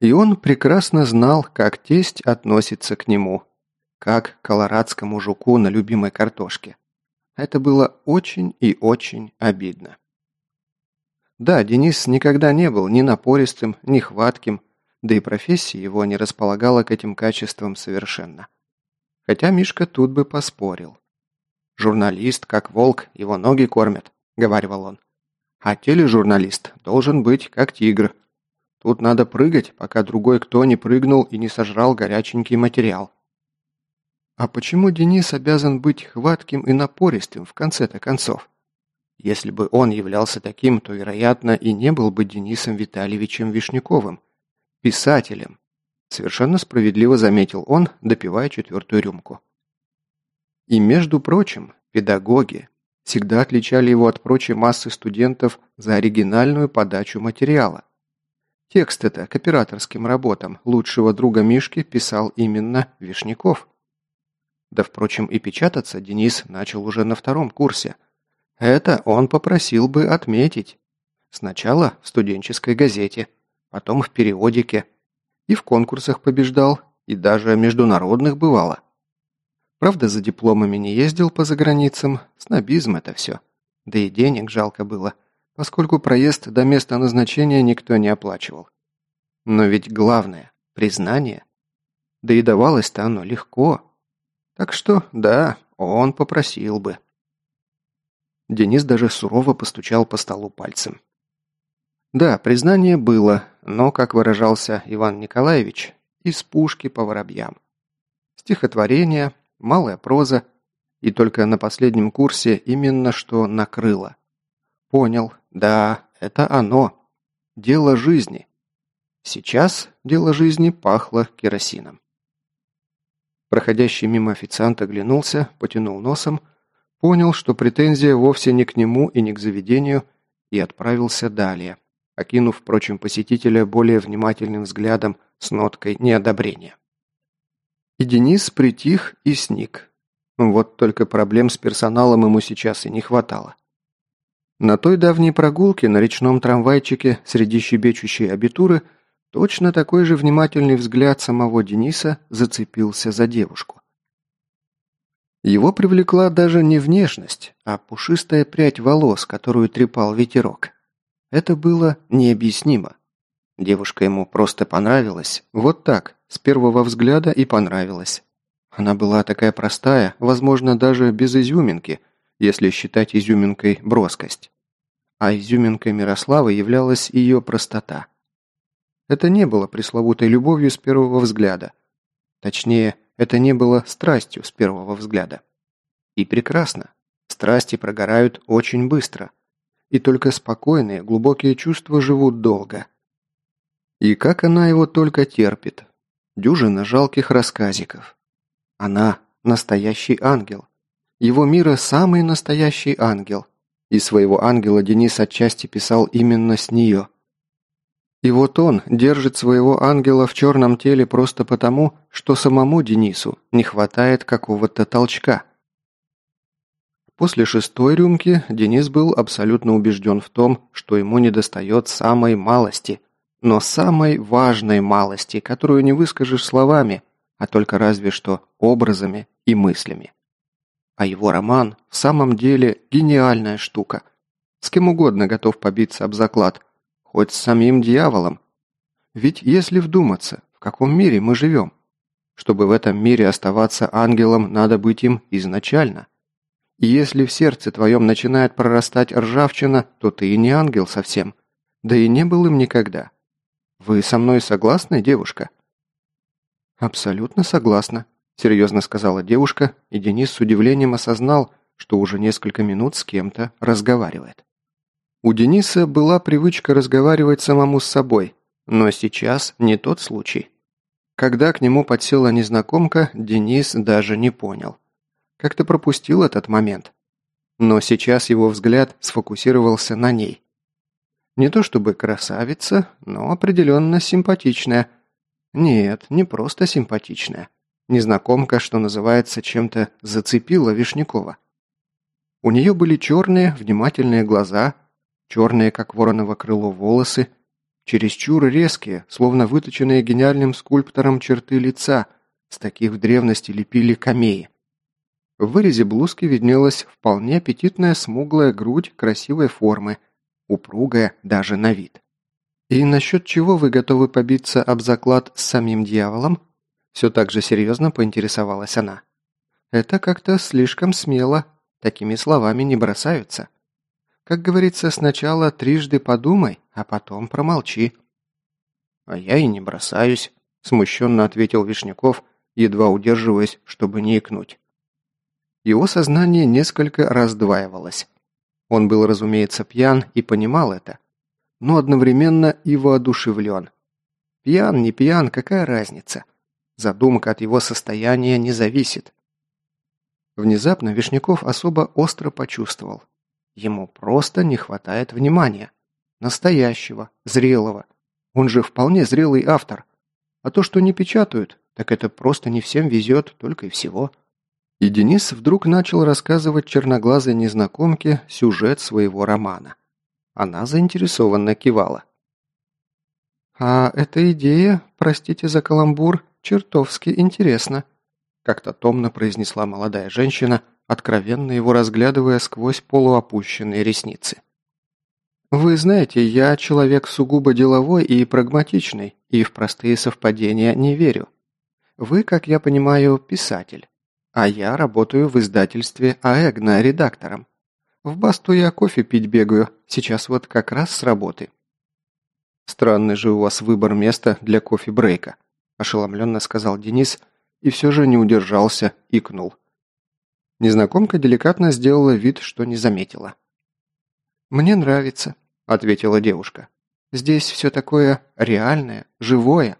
И он прекрасно знал, как тесть относится к нему, как к колорадскому жуку на любимой картошке. Это было очень и очень обидно. Да, Денис никогда не был ни напористым, ни хватким, да и профессия его не располагала к этим качествам совершенно. Хотя Мишка тут бы поспорил. «Журналист, как волк, его ноги кормят», — говаривал он. «А тележурналист должен быть, как тигр. Тут надо прыгать, пока другой кто не прыгнул и не сожрал горяченький материал». А почему Денис обязан быть хватким и напористым в конце-то концов? Если бы он являлся таким, то, вероятно, и не был бы Денисом Витальевичем Вишняковым, писателем. Совершенно справедливо заметил он, допивая четвертую рюмку. И, между прочим, педагоги всегда отличали его от прочей массы студентов за оригинальную подачу материала. Текст это к операторским работам лучшего друга Мишки писал именно Вишняков. Да, впрочем, и печататься Денис начал уже на втором курсе. Это он попросил бы отметить. Сначала в студенческой газете, потом в периодике. И в конкурсах побеждал, и даже международных бывало. Правда, за дипломами не ездил по заграницам, снобизм это все. Да и денег жалко было, поскольку проезд до места назначения никто не оплачивал. Но ведь главное – признание. Да и давалось-то оно легко, так что, да, он попросил бы. Денис даже сурово постучал по столу пальцем. Да, признание было, но, как выражался Иван Николаевич, из пушки по воробьям. Стихотворение, малая проза, и только на последнем курсе именно что накрыло. Понял, да, это оно. Дело жизни. Сейчас дело жизни пахло керосином. Проходящий мимо официант оглянулся, потянул носом, понял, что претензия вовсе не к нему и не к заведению, и отправился далее, окинув, впрочем, посетителя более внимательным взглядом с ноткой неодобрения. И Денис притих и сник. Вот только проблем с персоналом ему сейчас и не хватало. На той давней прогулке на речном трамвайчике среди щебечущей абитуры – Точно такой же внимательный взгляд самого Дениса зацепился за девушку. Его привлекла даже не внешность, а пушистая прядь волос, которую трепал ветерок. Это было необъяснимо. Девушка ему просто понравилась. Вот так, с первого взгляда и понравилась. Она была такая простая, возможно, даже без изюминки, если считать изюминкой броскость. А изюминкой Мирославы являлась ее простота. Это не было пресловутой любовью с первого взгляда. Точнее, это не было страстью с первого взгляда. И прекрасно. Страсти прогорают очень быстро. И только спокойные, глубокие чувства живут долго. И как она его только терпит. Дюжина жалких рассказиков. Она – настоящий ангел. Его мира самый настоящий ангел. И своего ангела Денис отчасти писал именно с нее. И вот он держит своего ангела в черном теле просто потому, что самому Денису не хватает какого-то толчка. После шестой рюмки Денис был абсолютно убежден в том, что ему недостает самой малости, но самой важной малости, которую не выскажешь словами, а только разве что образами и мыслями. А его роман в самом деле гениальная штука. С кем угодно готов побиться об заклад, хоть с самим дьяволом. Ведь если вдуматься, в каком мире мы живем? Чтобы в этом мире оставаться ангелом, надо быть им изначально. И если в сердце твоем начинает прорастать ржавчина, то ты и не ангел совсем. Да и не был им никогда. Вы со мной согласны, девушка? Абсолютно согласна, серьезно сказала девушка, и Денис с удивлением осознал, что уже несколько минут с кем-то разговаривает. У Дениса была привычка разговаривать самому с собой, но сейчас не тот случай. Когда к нему подсела незнакомка, Денис даже не понял. Как-то пропустил этот момент. Но сейчас его взгляд сфокусировался на ней. Не то чтобы красавица, но определенно симпатичная. Нет, не просто симпатичная. Незнакомка, что называется, чем-то зацепила Вишнякова. У нее были черные, внимательные глаза, черные, как вороново крыло, волосы, чересчур резкие, словно выточенные гениальным скульптором черты лица, с таких в древности лепили камеи. В вырезе блузки виднелась вполне аппетитная смуглая грудь красивой формы, упругая даже на вид. «И насчет чего вы готовы побиться об заклад с самим дьяволом?» Все так же серьезно поинтересовалась она. «Это как-то слишком смело. Такими словами не бросаются. Как говорится, сначала трижды подумай, а потом промолчи». «А я и не бросаюсь», – смущенно ответил Вишняков, едва удерживаясь, чтобы не икнуть. Его сознание несколько раздваивалось. Он был, разумеется, пьян и понимал это, но одновременно и воодушевлен. Пьян, не пьян, какая разница? Задумка от его состояния не зависит. Внезапно Вишняков особо остро почувствовал. Ему просто не хватает внимания. Настоящего, зрелого. Он же вполне зрелый автор. А то, что не печатают, так это просто не всем везет, только и всего. И Денис вдруг начал рассказывать черноглазой незнакомке сюжет своего романа. Она заинтересованно кивала. «А эта идея, простите за каламбур, чертовски интересна», как-то томно произнесла молодая женщина, откровенно его разглядывая сквозь полуопущенные ресницы. «Вы знаете, я человек сугубо деловой и прагматичный, и в простые совпадения не верю. Вы, как я понимаю, писатель, а я работаю в издательстве АЭГНА редактором. В басту я кофе пить бегаю, сейчас вот как раз с работы». «Странный же у вас выбор места для кофе-брейка», ошеломленно сказал Денис и все же не удержался, икнул. Незнакомка деликатно сделала вид, что не заметила. «Мне нравится», — ответила девушка. «Здесь все такое реальное, живое».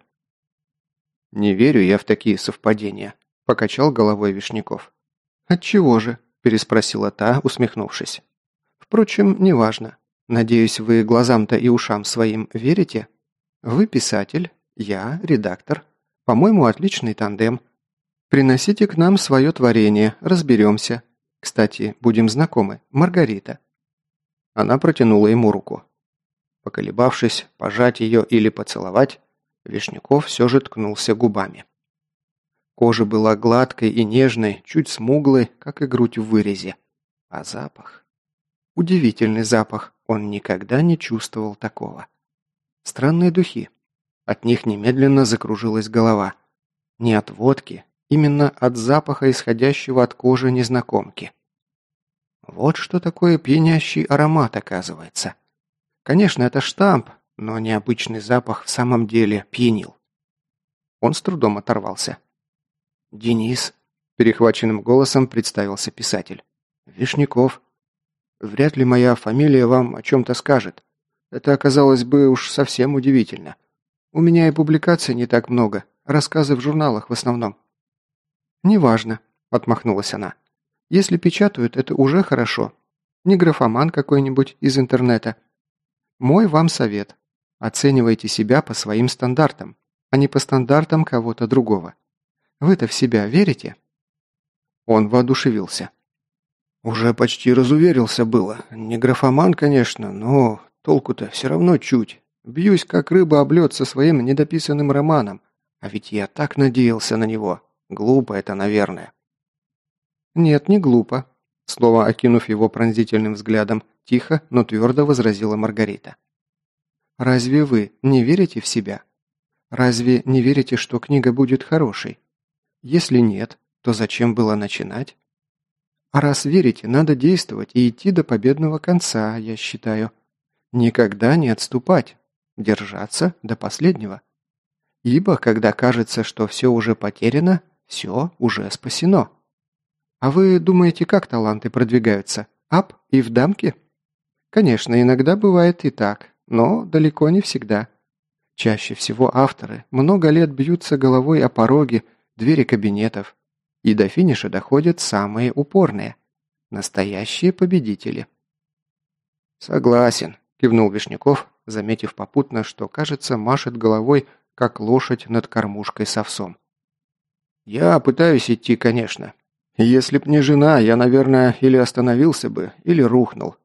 «Не верю я в такие совпадения», — покачал головой Вишняков. «Отчего же?» – переспросила та, усмехнувшись. «Впрочем, неважно. Надеюсь, вы глазам-то и ушам своим верите? Вы писатель, я редактор. По-моему, отличный тандем. Приносите к нам свое творение, разберемся. Кстати, будем знакомы. Маргарита». Она протянула ему руку. Поколебавшись, пожать ее или поцеловать, Вишняков все же ткнулся губами. Кожа была гладкой и нежной, чуть смуглой, как и грудь в вырезе. А запах? Удивительный запах, он никогда не чувствовал такого. Странные духи. От них немедленно закружилась голова. Не от водки, именно от запаха, исходящего от кожи незнакомки. Вот что такое пьянящий аромат, оказывается. Конечно, это штамп, но необычный запах в самом деле пьянил. Он с трудом оторвался. «Денис», – перехваченным голосом представился писатель. «Вишняков. Вряд ли моя фамилия вам о чем-то скажет. Это оказалось бы уж совсем удивительно. У меня и публикаций не так много, рассказы в журналах в основном». «Неважно», – отмахнулась она. «Если печатают, это уже хорошо. Не графоман какой-нибудь из интернета. Мой вам совет. Оценивайте себя по своим стандартам, а не по стандартам кого-то другого. Вы-то в себя верите?» Он воодушевился. «Уже почти разуверился было. Не графоман, конечно, но толку-то все равно чуть. Бьюсь, как рыба об лед со своим недописанным романом. А ведь я так надеялся на него. Глупо это, наверное». «Нет, не глупо», — слово окинув его пронзительным взглядом, тихо, но твердо возразила Маргарита. «Разве вы не верите в себя? Разве не верите, что книга будет хорошей? Если нет, то зачем было начинать? А раз верите, надо действовать и идти до победного конца, я считаю. Никогда не отступать, держаться до последнего. Ибо, когда кажется, что все уже потеряно, все уже спасено. А вы думаете, как таланты продвигаются? Ап и в дамке? Конечно, иногда бывает и так, но далеко не всегда. Чаще всего авторы много лет бьются головой о пороги, двери кабинетов, и до финиша доходят самые упорные. Настоящие победители. «Согласен», – кивнул Вишняков, заметив попутно, что, кажется, машет головой, как лошадь над кормушкой с овсом. «Я пытаюсь идти, конечно. Если б не жена, я, наверное, или остановился бы, или рухнул.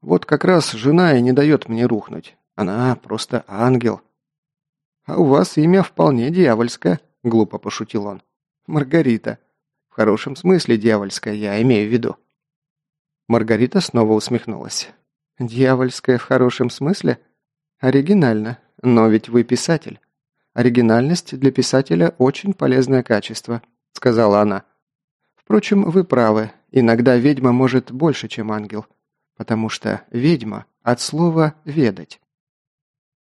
Вот как раз жена и не дает мне рухнуть. Она просто ангел». «А у вас имя вполне дьявольское», – глупо пошутил он. «Маргарита хорошем смысле дьявольская, я имею в виду». Маргарита снова усмехнулась. «Дьявольская в хорошем смысле? Оригинально. Но ведь вы писатель. Оригинальность для писателя очень полезное качество», — сказала она. «Впрочем, вы правы. Иногда ведьма может больше, чем ангел. Потому что ведьма от слова «ведать».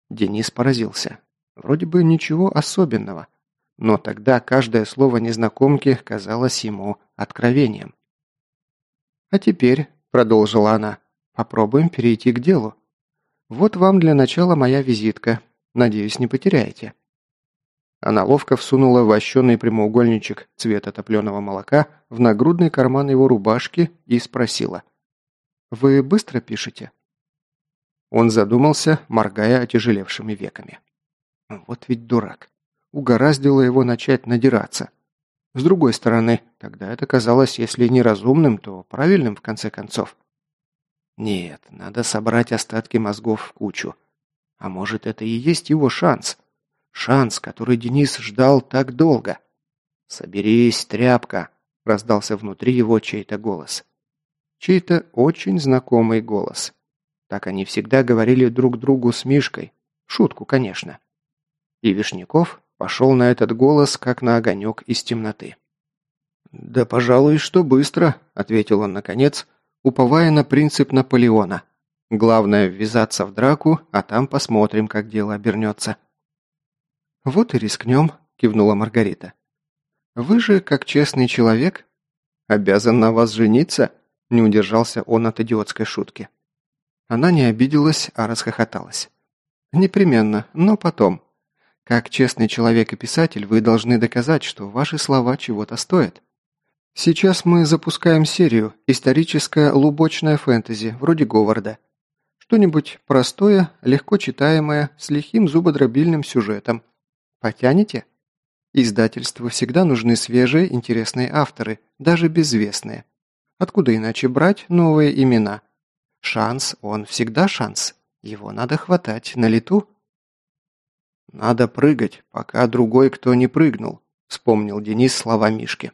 Денис поразился. Вроде бы ничего особенного. Но тогда каждое слово незнакомки казалось ему откровением. «А теперь», — продолжила она, — «попробуем перейти к делу. Вот вам для начала моя визитка. Надеюсь, не потеряете». Она ловко всунула вощеный прямоугольничек цвета топленого молока в нагрудный карман его рубашки и спросила. «Вы быстро пишете?» Он задумался, моргая отяжелевшими веками. «Вот ведь дурак угораздило его начать надираться. С другой стороны, тогда это казалось, если не разумным, то правильным в конце концов. Нет, надо собрать остатки мозгов в кучу. А может, это и есть его шанс? Шанс, который Денис ждал так долго. «Соберись, тряпка!» – раздался внутри его чей-то голос. Чей-то очень знакомый голос. Так они всегда говорили друг другу с Мишкой. Шутку, конечно. И Вишняков Пошел на этот голос, как на огонек из темноты. «Да, пожалуй, что быстро», — ответил он наконец, уповая на принцип Наполеона. «Главное ввязаться в драку, а там посмотрим, как дело обернется». «Вот и рискнем», — кивнула Маргарита. «Вы же, как честный человек, обязан на вас жениться», — не удержался он от идиотской шутки. Она не обиделась, а расхохоталась. «Непременно, но потом. Как честный человек и писатель, вы должны доказать, что ваши слова чего-то стоят. Сейчас мы запускаем серию «Историческое лубочное фэнтези» вроде Говарда. Что-нибудь простое, легко читаемое, с лихим зубодробильным сюжетом. Потянете? Издательству всегда нужны свежие, интересные авторы, даже безвестные. Откуда иначе брать новые имена? Шанс, он всегда шанс. Его надо хватать на лету. «Надо прыгать, пока другой кто не прыгнул», — вспомнил Денис слова Мишки.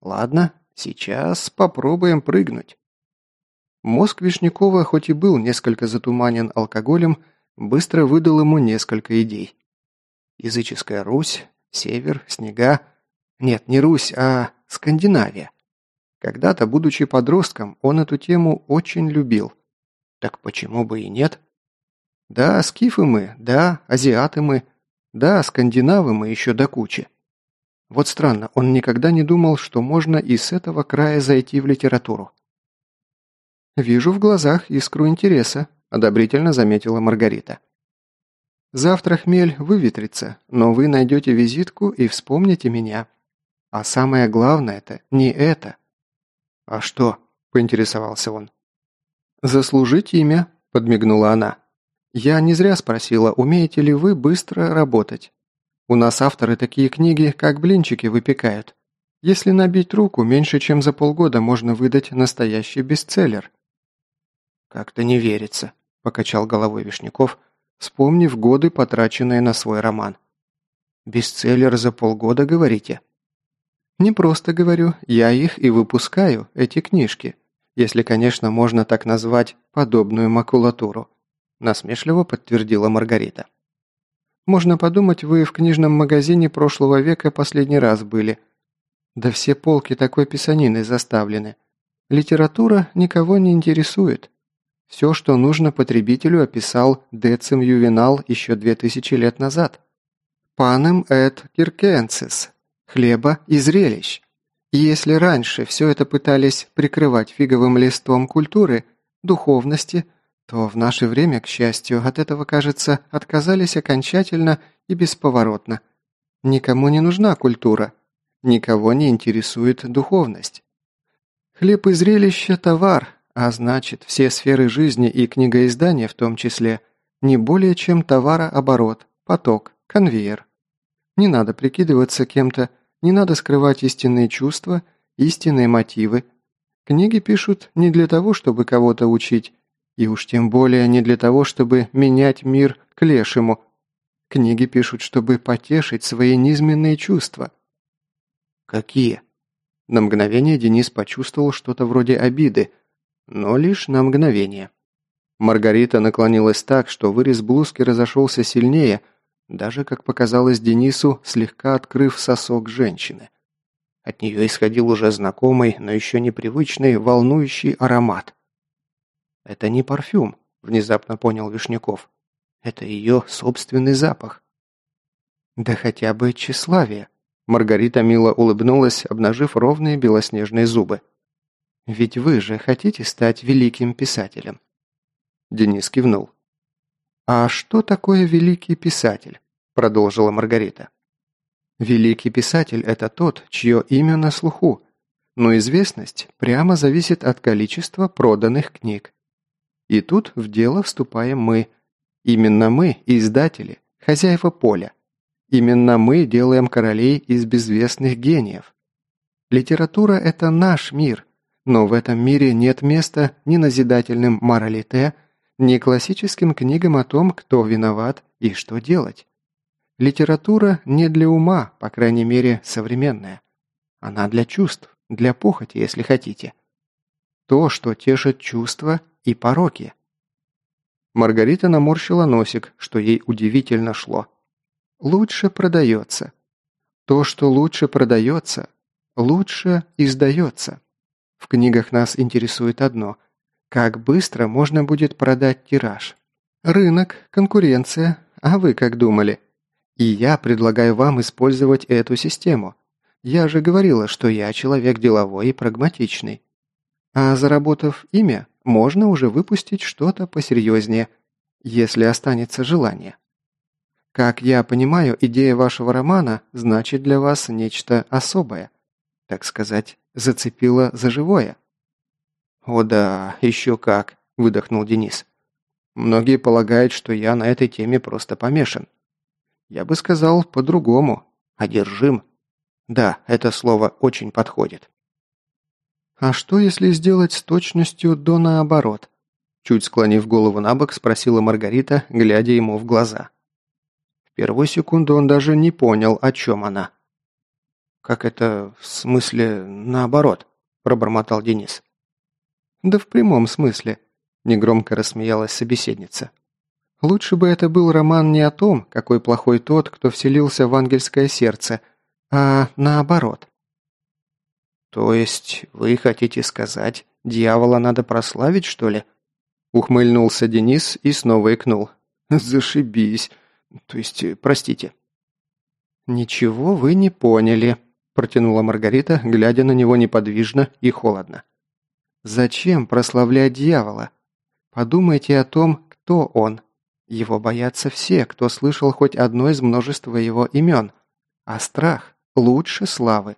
«Ладно, сейчас попробуем прыгнуть». Мозг Вишнякова, хоть и был несколько затуманен алкоголем, быстро выдал ему несколько идей. Языческая Русь, Север, снега. Нет, не Русь, а Скандинавия. Когда-то, будучи подростком, он эту тему очень любил. Так почему бы и нет? Да, скифы мы, да, азиаты мы, да, скандинавы мы еще до кучи. Вот странно, он никогда не думал, что можно и с этого края зайти в литературу. «Вижу в глазах искру интереса», – одобрительно заметила Маргарита. «Завтра хмель выветрится, но вы найдете визитку и вспомните меня. А самое главное это не это». «А что?» – поинтересовался он. «Заслужить имя», – подмигнула она. Я не зря спросила, умеете ли вы быстро работать. У нас авторы такие книги, как блинчики, выпекают. Если набить руку, меньше чем за полгода можно выдать настоящий бестселлер». «Как-то не верится», – покачал головой Вишняков, вспомнив годы, потраченные на свой роман. «Бестселлер за полгода, говорите?» «Не просто говорю, я их и выпускаю, эти книжки, если, конечно, можно так назвать подобную макулатуру», насмешливо подтвердила Маргарита. «Можно подумать, вы в книжном магазине прошлого века последний раз были. Да все полки такой писанины заставлены. Литература никого не интересует. Все, что нужно потребителю, описал Децим Ювенал еще две тысячи лет назад. «Панем эт киркенцис» – хлеба и зрелищ. И если раньше все это пытались прикрывать фиговым листом культуры, духовности, то в наше время, к счастью, от этого, кажется, отказались окончательно и бесповоротно. Никому не нужна культура, никого не интересует духовность. Хлеб и зрелище – товар, а значит, все сферы жизни и книгоиздания в том числе не более чем товарооборот, поток, конвейер. Не надо прикидываться кем-то, не надо скрывать истинные чувства, истинные мотивы. Книги пишут не для того, чтобы кого-то учить, и уж тем более не для того, чтобы менять мир к лешему. Книги пишут, чтобы потешить свои низменные чувства. Какие? На мгновение Денис почувствовал что-то вроде обиды, но лишь на мгновение. Маргарита наклонилась так, что вырез блузки разошелся сильнее, даже, как показалось Денису, слегка открыв сосок женщины. От нее исходил уже знакомый, но еще непривычный, волнующий аромат. «Это не парфюм», – внезапно понял Вишняков. «Это ее собственный запах». «Да хотя бы тщеславие», – Маргарита мило улыбнулась, обнажив ровные белоснежные зубы. «Ведь вы же хотите стать великим писателем?» Денис кивнул. «А что такое великий писатель?» – продолжила Маргарита. «Великий писатель – это тот, чье имя на слуху, но известность прямо зависит от количества проданных книг. И тут в дело вступаем мы. Именно мы, издатели, хозяева поля. Именно мы делаем королей из безвестных гениев. Литература – это наш мир, но в этом мире нет места ни назидательным моралите, ни классическим книгам о том, кто виноват и что делать. Литература не для ума, по крайней мере, современная. Она для чувств, для похоти, если хотите. То, что тешит чувства – и пороки. Маргарита наморщила носик, что ей удивительно шло. Лучше продается. То, что лучше продается, лучше издается. В книгах нас интересует одно – как быстро можно будет продать тираж. Рынок, конкуренция, а вы как думали? И я предлагаю вам использовать эту систему. Я же говорила, что я человек деловой и прагматичный. А заработав имя, можно уже выпустить что-то посерьезнее, если останется желание. Как я понимаю, идея вашего романа значит для вас нечто особое. Так сказать, зацепила за живое. «О да, еще как», – выдохнул Денис. «Многие полагают, что я на этой теме просто помешан. Я бы сказал по-другому. Одержим. Да, это слово очень подходит». «А что, если сделать с точностью до наоборот?» Чуть склонив голову на бок, спросила Маргарита, глядя ему в глаза. В первую секунду он даже не понял, о чем она. «Как это в смысле наоборот?» – пробормотал Денис. «Да в прямом смысле», – негромко рассмеялась собеседница. «Лучше бы это был роман не о том, какой плохой тот, кто вселился в ангельское сердце, а наоборот. «То есть вы хотите сказать, дьявола надо прославить, что ли?» Ухмыльнулся Денис и снова икнул. «Зашибись. То есть, простите». «Ничего вы не поняли», – протянула Маргарита, глядя на него неподвижно и холодно. «Зачем прославлять дьявола? Подумайте о том, кто он. Его боятся все, кто слышал хоть одно из множества его имен. А страх лучше славы.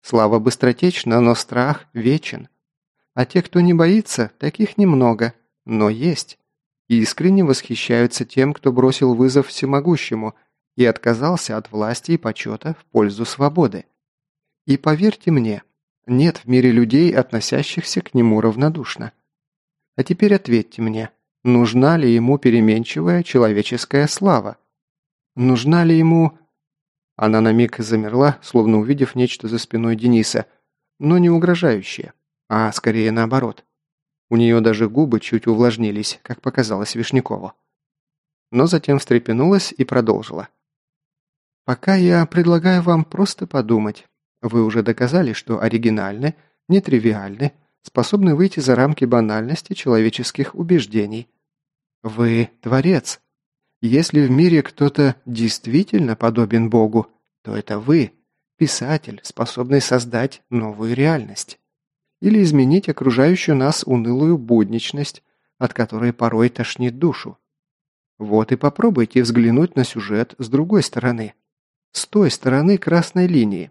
Слава быстротечна, но страх вечен. А те, кто не боится, таких немного, но есть. и искренне восхищаются тем, кто бросил вызов всемогущему и отказался от власти и почета в пользу свободы. И поверьте мне, нет в мире людей, относящихся к нему равнодушно. А теперь ответьте мне, нужна ли ему переменчивая человеческая слава? Нужна ли ему... Она на миг замерла, словно увидев нечто за спиной Дениса, но не угрожающее, а скорее наоборот. У нее даже губы чуть увлажнились, как показалось Вишнякову. Но затем встрепенулась и продолжила. «Пока я предлагаю вам просто подумать. Вы уже доказали, что оригинальны, нетривиальны, способны выйти за рамки банальности человеческих убеждений. Вы – творец. Если в мире кто-то действительно подобен Богу, то это вы – писатель, способный создать новую реальность. Или изменить окружающую нас унылую будничность, от которой порой тошнит душу. Вот и попробуйте взглянуть на сюжет с другой стороны. С той стороны красной линии.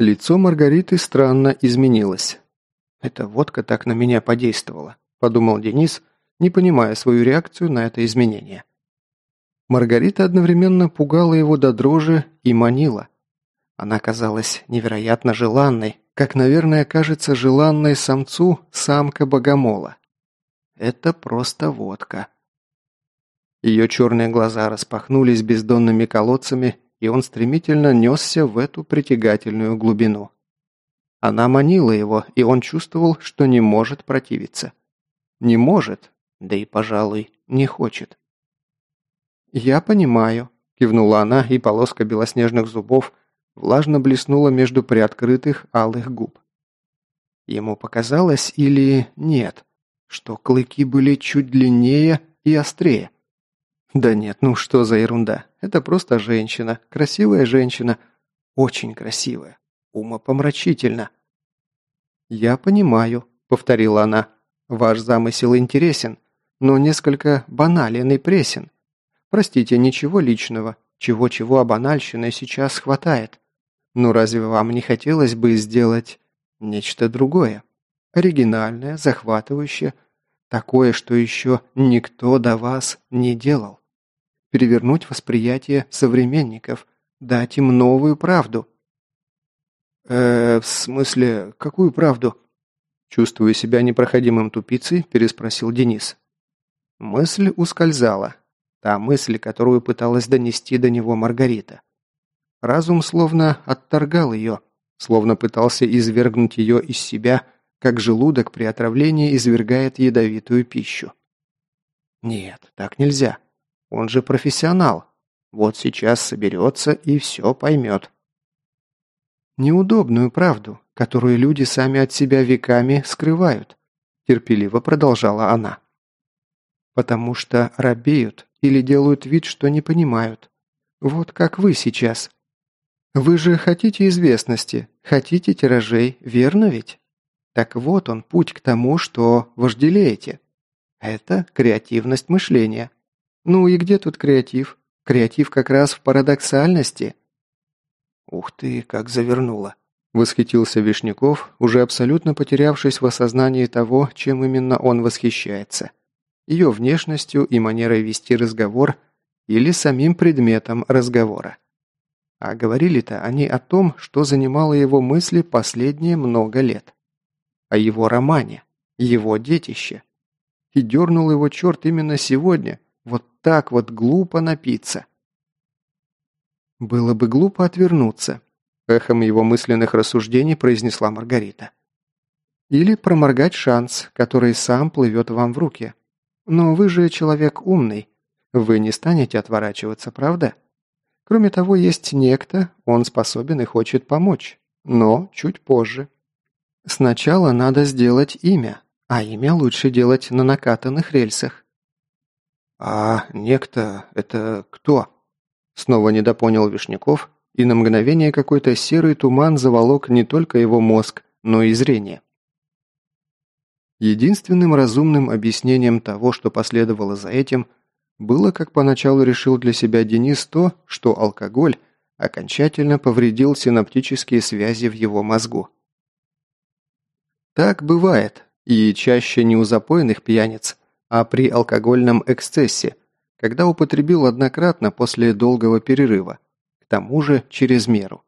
Лицо Маргариты странно изменилось. «Это водка так на меня подействовала», – подумал Денис, не понимая свою реакцию на это изменение. Маргарита одновременно пугала его до дрожи и манила. Она казалась невероятно желанной, как, наверное, кажется желанной самцу самка богомола. Это просто водка. Ее черные глаза распахнулись бездонными колодцами и он стремительно несся в эту притягательную глубину. Она манила его, и он чувствовал, что не может противиться. Не может, да и, пожалуй, не хочет. «Я понимаю», – кивнула она, и полоска белоснежных зубов влажно блеснула между приоткрытых алых губ. Ему показалось или нет, что клыки были чуть длиннее и острее. Да нет, ну что за ерунда. Это просто женщина. Красивая женщина. Очень красивая. Умопомрачительно. «Я понимаю», — повторила она. «Ваш замысел интересен, но несколько банален и пресен. Простите, ничего личного. Чего-чего, а банальщины сейчас хватает. Но разве вам не хотелось бы сделать нечто другое? Оригинальное, захватывающее, такое, что еще никто до вас не делал?» Перевернуть восприятие современников, дать им новую правду. «Э, в смысле, какую правду?» Чувствуя себя непроходимым тупицей, переспросил Денис. Мысль ускользала. Та мысль, которую пыталась донести до него Маргарита. Разум словно отторгал ее, словно пытался извергнуть ее из себя, как желудок при отравлении извергает ядовитую пищу. Нет, так нельзя. Он же профессионал. Вот сейчас соберется и все поймет. Неудобную правду, которую люди сами от себя веками скрывают, терпеливо продолжала она. Потому что робеют или делают вид, что не понимают. Вот как вы сейчас. Вы же хотите известности, хотите тиражей, верно ведь? Так вот он, путь к тому, что вожделеете. Это креативность мышления. Ну и где тут креатив? Креатив как раз в парадоксальности. Ух ты, как завернуло. Восхитился Вишняков, уже абсолютно потерявшись в осознании того, чем именно он восхищается. Ее внешностью и манерой вести разговор или самим предметом разговора. А говорили-то они о том, что занимало его мысли последние много лет. О его романе, его детище. И дернул его черт именно сегодня, так вот глупо напиться. Было бы глупо отвернуться, эхом его мысленных рассуждений произнесла Маргарита. Или проморгать шанс, который сам плывет вам в руки. Но вы же человек умный. Вы не станете отворачиваться, правда? Кроме того, есть некто, он способен и хочет помочь. Но чуть позже. Сначала надо сделать имя, а имя лучше делать на накатанных рельсах. «А некто – это кто?» Снова недопонял Вишняков, и на мгновение какой-то серый туман заволок не только его мозг, но и зрение. Единственным разумным объяснением того, что последовало за этим, было, как поначалу решил для себя Денис, то, что алкоголь окончательно повредил синаптические связи в его мозгу. Так бывает, и чаще не у запойных пьяниц, а при алкогольном эксцессе, когда употребил однократно после долгого перерыва, к тому же через меру.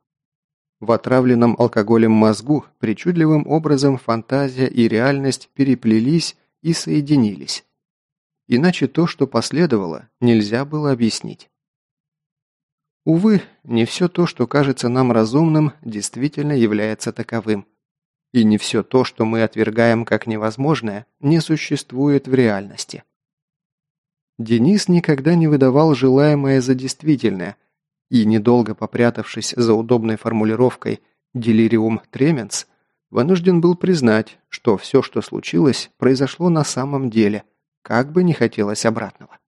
В отравленном алкоголем мозгу причудливым образом фантазия и реальность переплелись и соединились. Иначе то, что последовало, нельзя было объяснить. Увы, не все то, что кажется нам разумным, действительно является таковым. И не все то, что мы отвергаем как невозможное, не существует в реальности. Денис никогда не выдавал желаемое за действительное, и, недолго попрятавшись за удобной формулировкой «делириум тременс», вынужден был признать, что все, что случилось, произошло на самом деле, как бы не хотелось обратного.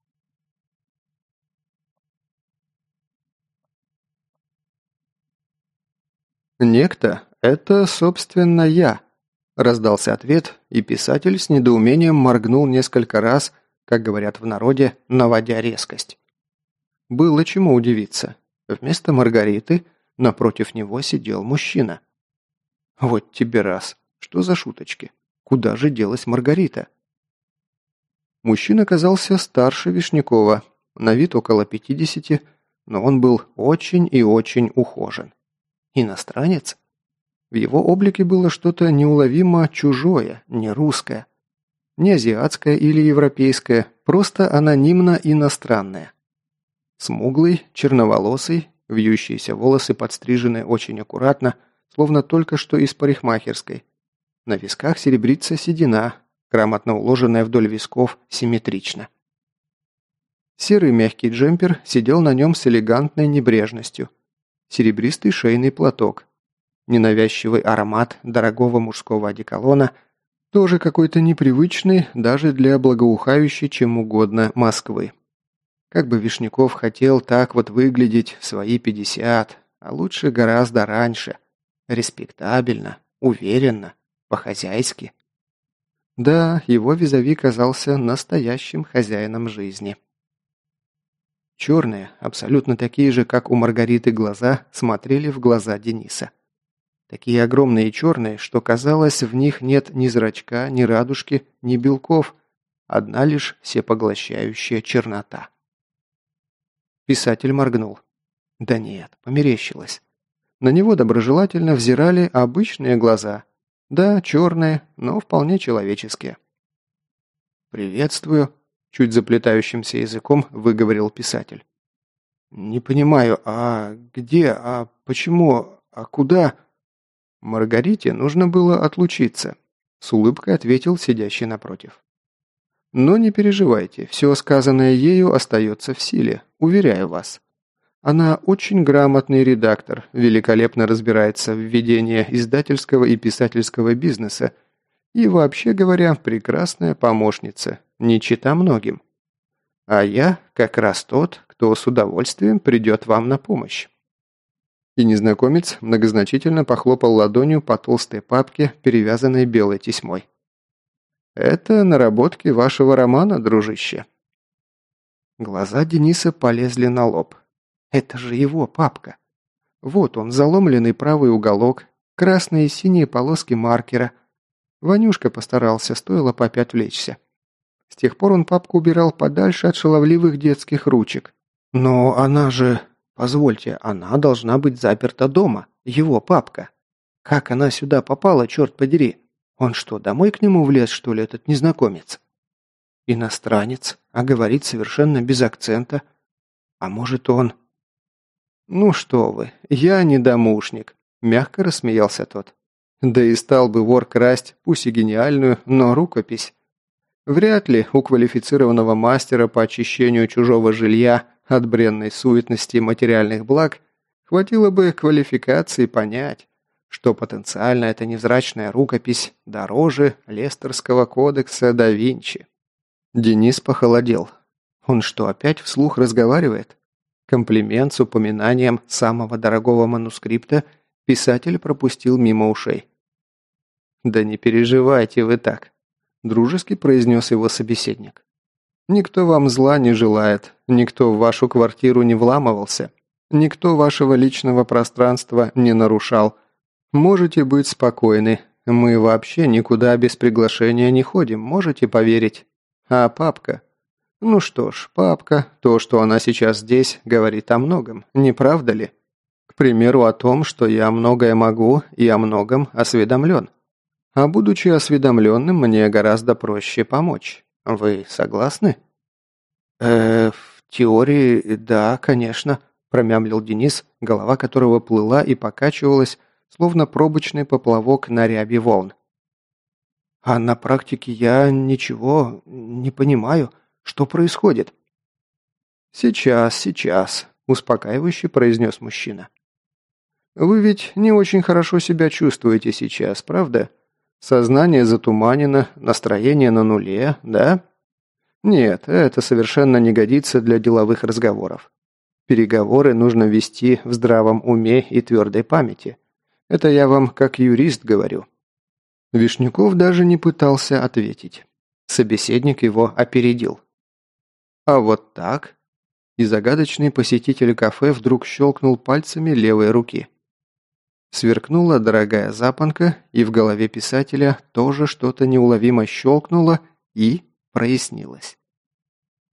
«Некто – это, собственно, я», – раздался ответ, и писатель с недоумением моргнул несколько раз, как говорят в народе, наводя резкость. Было чему удивиться. Вместо Маргариты напротив него сидел мужчина. «Вот тебе раз. Что за шуточки? Куда же делась Маргарита?» Мужчина казался старше Вишнякова, на вид около пятидесяти, но он был очень и очень ухожен. Иностранец? В его облике было что-то неуловимо чужое, не русское. Не азиатское или европейское, просто анонимно иностранное. Смуглый, черноволосый, вьющиеся волосы подстрижены очень аккуратно, словно только что из парикмахерской. На висках серебрится седина, грамотно уложенная вдоль висков симметрично. Серый мягкий джемпер сидел на нем с элегантной небрежностью – серебристый шейный платок, ненавязчивый аромат дорогого мужского одеколона, тоже какой-то непривычный даже для благоухающей чем угодно Москвы. Как бы Вишняков хотел так вот выглядеть в свои 50, а лучше гораздо раньше. Респектабельно, уверенно, по-хозяйски. Да, его визави казался настоящим хозяином жизни. Черные, абсолютно такие же, как у Маргариты глаза, смотрели в глаза Дениса. Такие огромные и черные, что казалось, в них нет ни зрачка, ни радужки, ни белков, одна лишь всепоглощающая чернота. Писатель моргнул. Да нет, померещилось. На него доброжелательно взирали обычные глаза. Да, черные, но вполне человеческие. «Приветствую», Чуть заплетающимся языком выговорил писатель. «Не понимаю, а где, а почему, а куда?» Маргарите нужно было отлучиться, с улыбкой ответил сидящий напротив. «Но не переживайте, все сказанное ею остается в силе, уверяю вас. Она очень грамотный редактор, великолепно разбирается в ведении издательского и писательского бизнеса и, вообще говоря, прекрасная помощница, не чита многим. А я как раз тот, кто с удовольствием придет вам на помощь». И незнакомец многозначительно похлопал ладонью по толстой папке, перевязанной белой тесьмой. «Это наработки вашего романа, дружище». Глаза Дениса полезли на лоб. «Это же его папка. Вот он, заломленный правый уголок, красные и синие полоски маркера. Ванюшка постарался, стоило по пять влечься. С тех пор он папку убирал подальше от шаловливых детских ручек. Но она же... Позвольте, она должна быть заперта дома. Его папка. Как она сюда попала, черт подери? Он что, домой к нему влез, что ли, этот незнакомец? Иностранец, а говорит совершенно без акцента. А может, он... «Ну что вы, я не домушник», – мягко рассмеялся тот. «Да и стал бы вор красть, пусть и гениальную, но рукопись. Вряд ли у квалифицированного мастера по очищению чужого жилья от бренной суетности материальных благ хватило бы квалификации понять, что потенциально эта невзрачная рукопись дороже Лестерского кодекса да Винчи. Денис похолодел. Он что, опять вслух разговаривает? Комплимент с упоминанием самого дорогого манускрипта писатель пропустил мимо ушей. «Да не переживайте вы так дружески произнес его собеседник. «Никто вам зла не желает, никто в вашу квартиру не вламывался, никто вашего личного пространства не нарушал. Можете быть спокойны, мы вообще никуда без приглашения не ходим, можете поверить. А папка? Ну что ж, папка, то, что она сейчас здесь, говорит о многом, не правда ли? К примеру, о том, что я многое могу и о многом осведомлен. А будучи осведомленным, мне гораздо проще помочь. Вы согласны? Э, в теории, да, конечно, промямлил Денис, голова которого плыла и покачивалась, словно пробочный поплавок на ряби волн. А на практике я ничего не понимаю, что происходит. Сейчас, сейчас, успокаивающе произнес мужчина. Вы ведь не очень хорошо себя чувствуете сейчас, правда? Сознание затуманено, настроение на нуле, да? Нет, это совершенно не годится для деловых разговоров. Переговоры нужно вести в здравом уме и твердой памяти. Это я вам как юрист говорю. Вишняков даже не пытался ответить. Собеседник его опередил. А вот так? И загадочный посетитель кафе вдруг щелкнул пальцами левой руки. Сверкнула дорогая запонка, и в голове писателя тоже что-то неуловимо щелкнуло и прояснилось.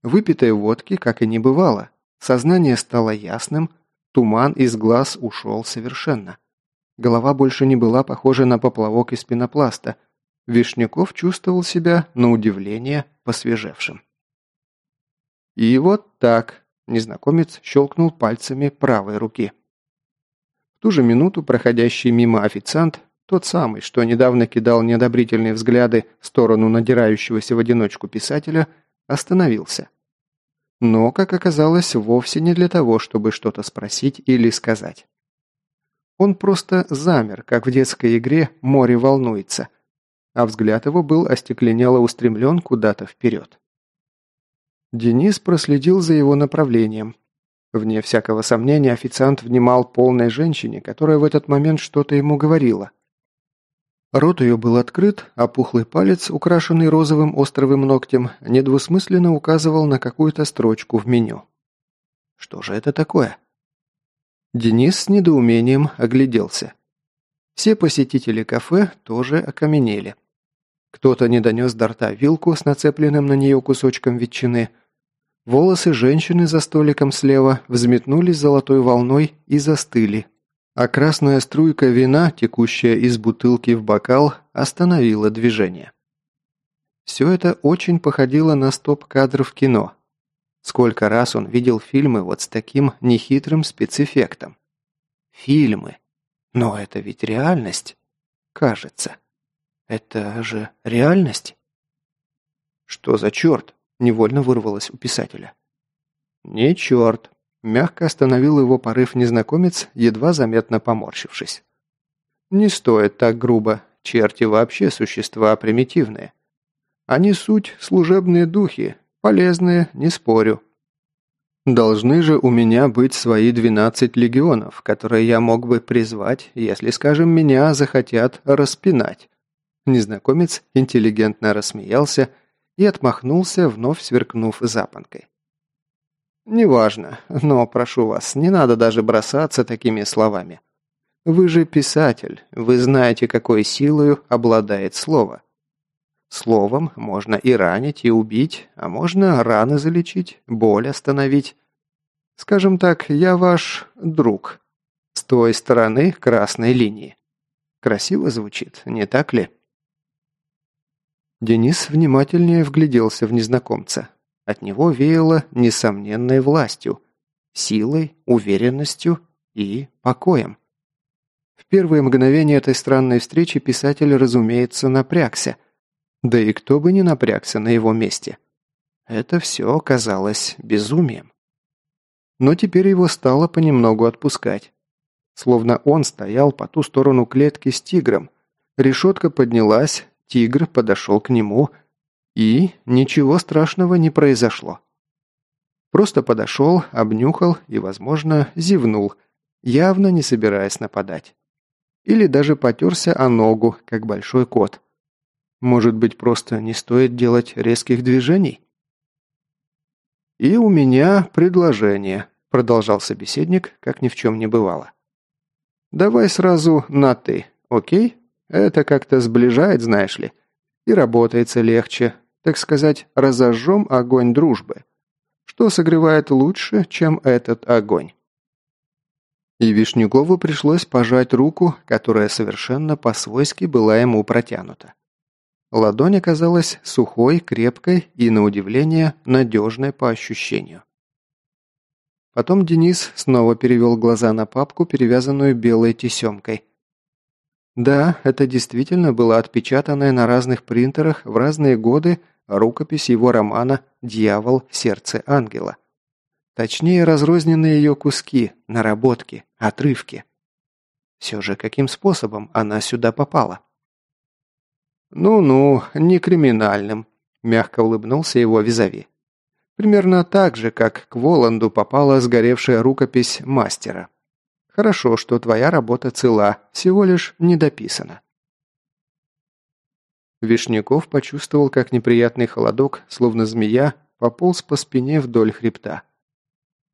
Выпитой водки, как и не бывало, сознание стало ясным, туман из глаз ушел совершенно. Голова больше не была похожа на поплавок из пенопласта. Вишняков чувствовал себя, на удивление, посвежевшим. И вот так незнакомец щелкнул пальцами правой руки. Ту же минуту проходящий мимо официант, тот самый, что недавно кидал неодобрительные взгляды в сторону надирающегося в одиночку писателя, остановился. Но, как оказалось, вовсе не для того, чтобы что-то спросить или сказать. Он просто замер, как в детской игре «Море волнуется», а взгляд его был остекленело устремлен куда-то вперед. Денис проследил за его направлением. Вне всякого сомнения официант внимал полной женщине, которая в этот момент что-то ему говорила. Рот ее был открыт, а пухлый палец, украшенный розовым островым ногтем, недвусмысленно указывал на какую-то строчку в меню. Что же это такое? Денис с недоумением огляделся. Все посетители кафе тоже окаменели. Кто-то не донес до рта вилку с нацепленным на нее кусочком ветчины. Волосы женщины за столиком слева взметнулись золотой волной и застыли. А красная струйка вина, текущая из бутылки в бокал, остановила движение. Все это очень походило на стоп-кадр в кино – Сколько раз он видел фильмы вот с таким нехитрым спецэффектом. Фильмы. Но это ведь реальность. Кажется. Это же реальность? Что за черт? Невольно вырвалось у писателя. Не черт. Мягко остановил его порыв незнакомец, едва заметно поморщившись. Не стоит так грубо. Черти вообще существа примитивные. Они суть служебные духи, Полезные, не спорю. Должны же у меня быть свои 12 легионов, которые я мог бы призвать, если, скажем, меня захотят распинать. Незнакомец интеллигентно рассмеялся и отмахнулся, вновь сверкнув запонкой. «Неважно, но прошу вас, не надо даже бросаться такими словами. Вы же писатель, вы знаете, какой силою обладает слово. Словом, можно и ранить, и убить, а можно раны залечить, боль остановить. Скажем так, я ваш друг. С той стороны красной линии. Красиво звучит, не так ли? Денис внимательнее вгляделся в незнакомца. От него веяло несомненной властью, силой, уверенностью и покоем. В первые мгновения этой странной встречи писатель, разумеется, напрягся – да и кто бы не напрягся на его месте. Это все казалось безумием. Но теперь его стало понемногу отпускать. Словно он стоял по ту сторону клетки с тигром. Решетка поднялась, тигр подошел к нему, и ничего страшного не произошло. Просто подошел, обнюхал и, возможно, зевнул, явно не собираясь нападать. Или даже потерся о ногу, как большой кот – может быть, просто не стоит делать резких движений? «И у меня предложение», – продолжал собеседник, как ни в чем не бывало. «Давай сразу на «ты», окей? Это как-то сближает, знаешь ли. И работается легче. так сказать, разожжем огонь дружбы. Что согревает лучше, чем этот огонь? И Вишнякову пришлось пожать руку, которая совершенно по-свойски была ему протянута. Ладонь оказалась сухой, крепкой и, на удивление, надежной по ощущению. Потом Денис снова перевел глаза на папку, перевязанную белой тесемкой. Да, это действительно была отпечатанная на разных принтерах в разные годы рукопись его романа «Дьявол. Сердце ангела». Точнее, разрозненные ее куски, наработки, отрывки. Все же, каким способом она сюда попала? «Ну-ну, не криминальным», – мягко улыбнулся его визави. Примерно так же, как к Воланду попала сгоревшая рукопись мастера. Хорошо, что твоя работа цела, всего лишь недописана. Вишняков почувствовал, как неприятный холодок, словно змея, пополз по спине вдоль хребта.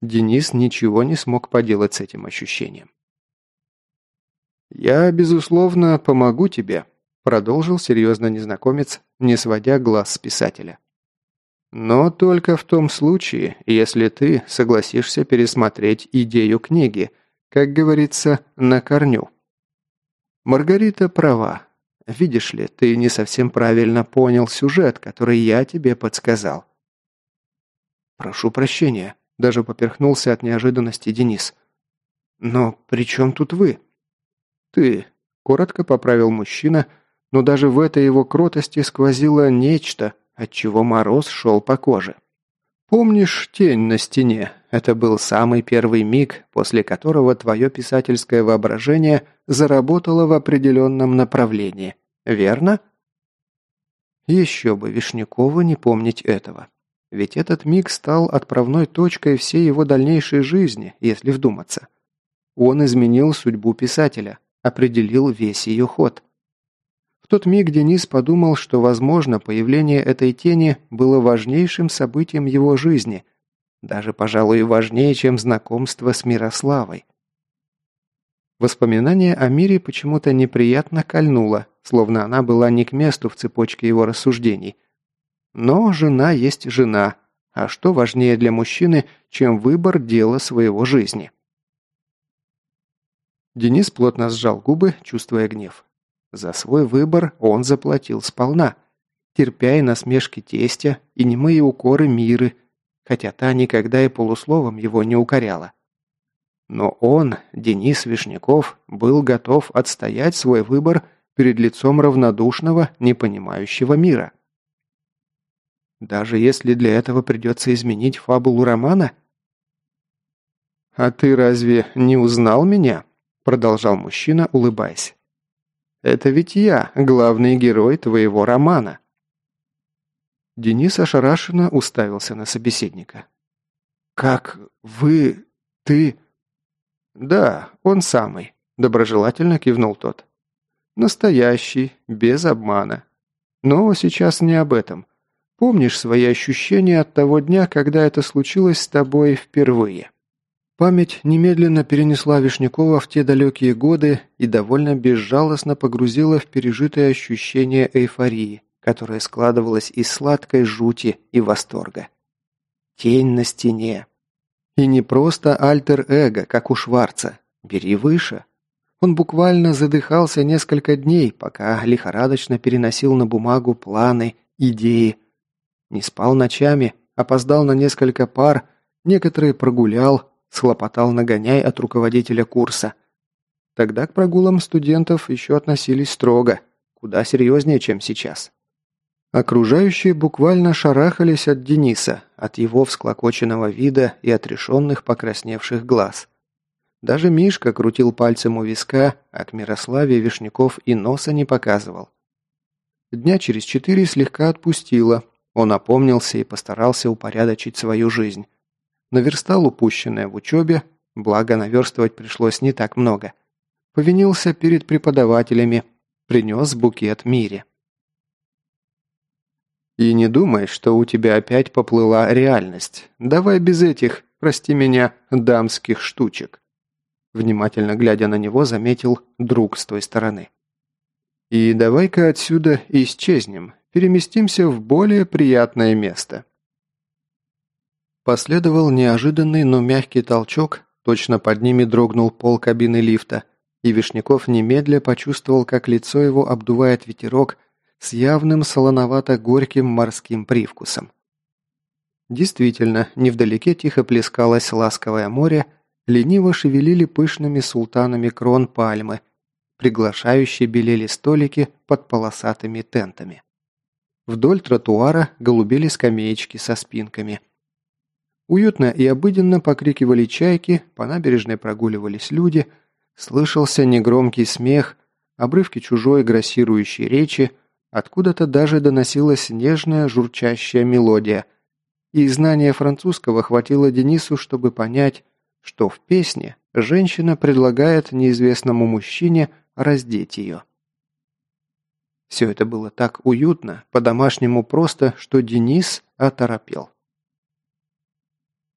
Денис ничего не смог поделать с этим ощущением. «Я, безусловно, помогу тебе», продолжил серьезно незнакомец, не сводя глаз с писателя. «Но только в том случае, если ты согласишься пересмотреть идею книги, как говорится, на корню». Маргарита права. Видишь ли, ты не совсем правильно понял сюжет, который я тебе подсказал. Прошу прощения, даже поперхнулся от неожиданности Денис. Но при чем тут вы? Ты, коротко поправил мужчина, но даже в этой его кротости сквозило нечто, от чего мороз шел по коже. Помнишь тень на стене? Это был самый первый миг, после которого твое писательское воображение заработало в определенном направлении. Верно? Еще бы Вишнякову не помнить этого. Ведь этот миг стал отправной точкой всей его дальнейшей жизни, если вдуматься. Он изменил судьбу писателя, определил весь ее ход. В тот миг Денис подумал, что, возможно, появление этой тени было важнейшим событием его жизни, даже, пожалуй, важнее, чем знакомство с Мирославой. Воспоминание о мире почему-то неприятно кольнуло, словно она была не к месту в цепочке его рассуждений. Но жена есть жена, а что важнее для мужчины, чем выбор дела своего жизни? Денис плотно сжал губы, чувствуя гнев. За свой выбор он заплатил сполна, терпя и насмешки тестя, и немые укоры миры, хотя та никогда и полусловом его не укоряла. Но он, Денис Вишняков, был готов отстоять свой выбор перед лицом равнодушного, непонимающего мира. Даже если для этого придется изменить фабулу романа? «А ты разве не узнал меня?» продолжал мужчина, улыбаясь. Это ведь я, главный герой твоего романа». Денис ошарашенно уставился на собеседника. «Как вы... ты...» «Да, он самый», – доброжелательно кивнул тот. «Настоящий, без обмана. Но сейчас не об этом. Помнишь свои ощущения от того дня, когда это случилось с тобой впервые?» Память немедленно перенесла Вишнякова в те далекие годы и довольно безжалостно погрузила в пережитое ощущение эйфории, которое складывалось из сладкой жути и восторга. Тень на стене. И не просто альтер-эго, как у Шварца. Бери выше. Он буквально задыхался несколько дней, пока лихорадочно переносил на бумагу планы, идеи. Не спал ночами, опоздал на несколько пар, некоторые прогулял, схлопотал нагоняй от руководителя курса. Тогда к прогулам студентов еще относились строго, куда серьезнее, чем сейчас. Окружающие буквально шарахались от Дениса, от его всклокоченного вида и отрешенных покрасневших глаз. Даже Мишка крутил пальцем у виска, а к Мирославе Вишняков и носа не показывал. Дня через четыре слегка отпустило, он опомнился и постарался упорядочить свою жизнь наверстал упущенное в учебе, благо наверстывать пришлось не так много. Повинился перед преподавателями, принес букет Мире. И не думай, что у тебя опять поплыла реальность. Давай без этих, прости меня, дамских штучек. Внимательно глядя на него, заметил друг с той стороны. И давай-ка отсюда исчезнем, переместимся в более приятное место. Последовал неожиданный, но мягкий толчок, точно под ними дрогнул пол кабины лифта, и Вишняков немедля почувствовал, как лицо его обдувает ветерок с явным солоновато-горьким морским привкусом. Действительно, невдалеке тихо плескалось ласковое море, лениво шевелили пышными султанами крон пальмы, приглашающие белели столики под полосатыми тентами. Вдоль тротуара голубели скамеечки со спинками. Уютно и обыденно покрикивали чайки, по набережной прогуливались люди, слышался негромкий смех, обрывки чужой грассирующей речи, откуда-то даже доносилась нежная журчащая мелодия – и знания французского хватило Денису, чтобы понять, что в песне женщина предлагает неизвестному мужчине раздеть ее. Все это было так уютно, по-домашнему просто, что Денис оторопел.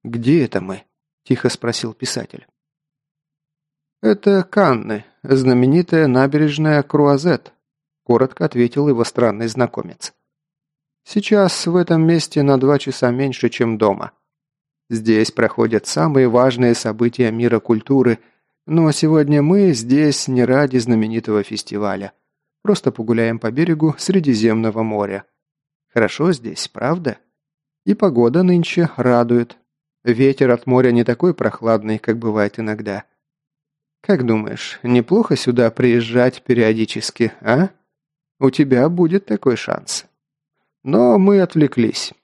«Где это мы?» – тихо спросил писатель. «Это Канны, знаменитая набережная Круазет», – коротко ответил его странный знакомец. Сейчас в этом месте на два часа меньше, чем дома. Здесь проходят самые важные события мира культуры, но сегодня мы здесь не ради знаменитого фестиваля. Просто погуляем по берегу Средиземного моря. Хорошо здесь, правда? И погода нынче радует. Ветер от моря не такой прохладный, как бывает иногда. Как думаешь, неплохо сюда приезжать периодически, а? У тебя будет такой шанс. Но мы отвлеклись.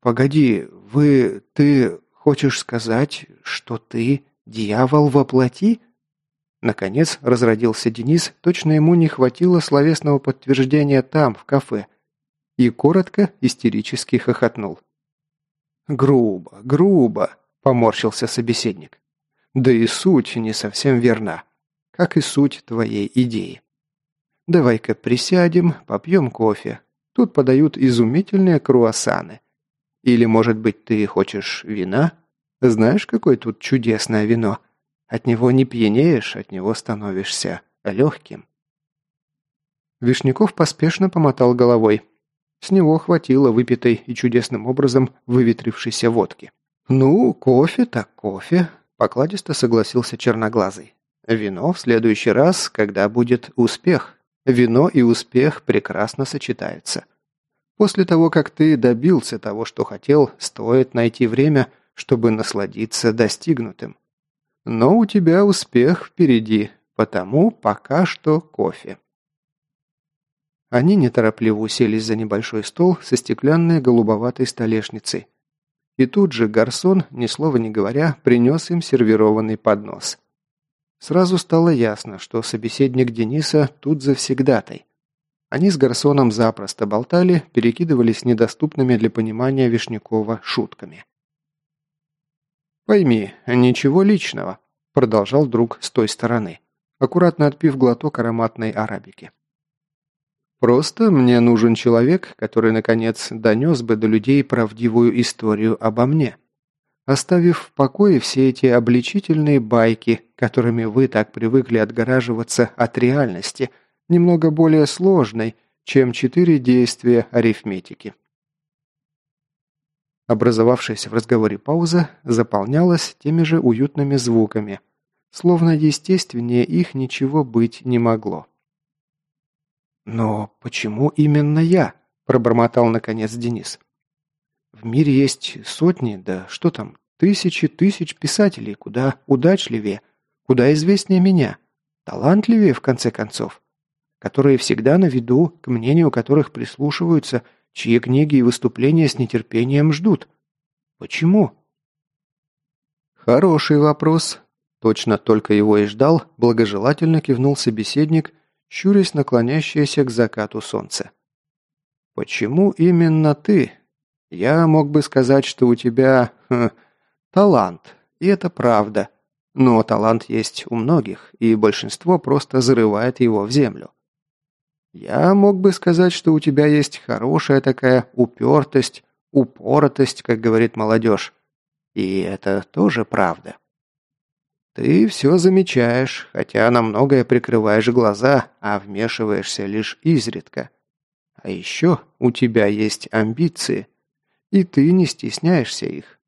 «Погоди, вы... ты хочешь сказать, что ты дьявол во плоти?» Наконец разродился Денис, точно ему не хватило словесного подтверждения там, в кафе, и коротко истерически хохотнул. «Грубо, грубо», — поморщился собеседник. «Да и суть не совсем верна, как и суть твоей идеи. Давай-ка присядем, попьем кофе, Тут подают изумительные круассаны. Или, может быть, ты хочешь вина? Знаешь, какое тут чудесное вино? От него не пьянеешь, от него становишься легким. Вишняков поспешно помотал головой. С него хватило выпитой и чудесным образом выветрившейся водки. «Ну, кофе так кофе», – покладисто согласился Черноглазый. «Вино в следующий раз, когда будет успех. Вино и успех прекрасно сочетаются. После того, как ты добился того, что хотел, стоит найти время, чтобы насладиться достигнутым. Но у тебя успех впереди, потому пока что кофе. Они неторопливо уселись за небольшой стол со стеклянной голубоватой столешницей. И тут же гарсон, ни слова не говоря, принес им сервированный поднос. Сразу стало ясно, что собеседник Дениса тут завсегдатай. Они с Гарсоном запросто болтали, перекидывались недоступными для понимания Вишнякова шутками. «Пойми, ничего личного», – продолжал друг с той стороны, аккуратно отпив глоток ароматной арабики. «Просто мне нужен человек, который, наконец, донес бы до людей правдивую историю обо мне» оставив в покое все эти обличительные байки, которыми вы так привыкли отгораживаться от реальности, немного более сложной, чем четыре действия арифметики. Образовавшаяся в разговоре пауза заполнялась теми же уютными звуками, словно естественнее их ничего быть не могло. «Но почему именно я?» – пробормотал наконец Денис. В мире есть сотни, да что там, тысячи тысяч писателей, куда удачливее, куда известнее меня, талантливее, в конце концов, которые всегда на виду, к мнению которых прислушиваются, чьи книги и выступления с нетерпением ждут. Почему? Хороший вопрос. Точно только его и ждал, благожелательно кивнул собеседник, щурясь наклонящееся к закату солнце. Почему именно ты, я мог бы сказать, что у тебя ха, талант, и это правда. Но талант есть у многих, и большинство просто зарывает его в землю. Я мог бы сказать, что у тебя есть хорошая такая упертость, упоротость, как говорит молодежь. И это тоже правда. Ты все замечаешь, хотя на многое прикрываешь глаза, а вмешиваешься лишь изредка. А еще у тебя есть амбиции, и ты не стесняешься их.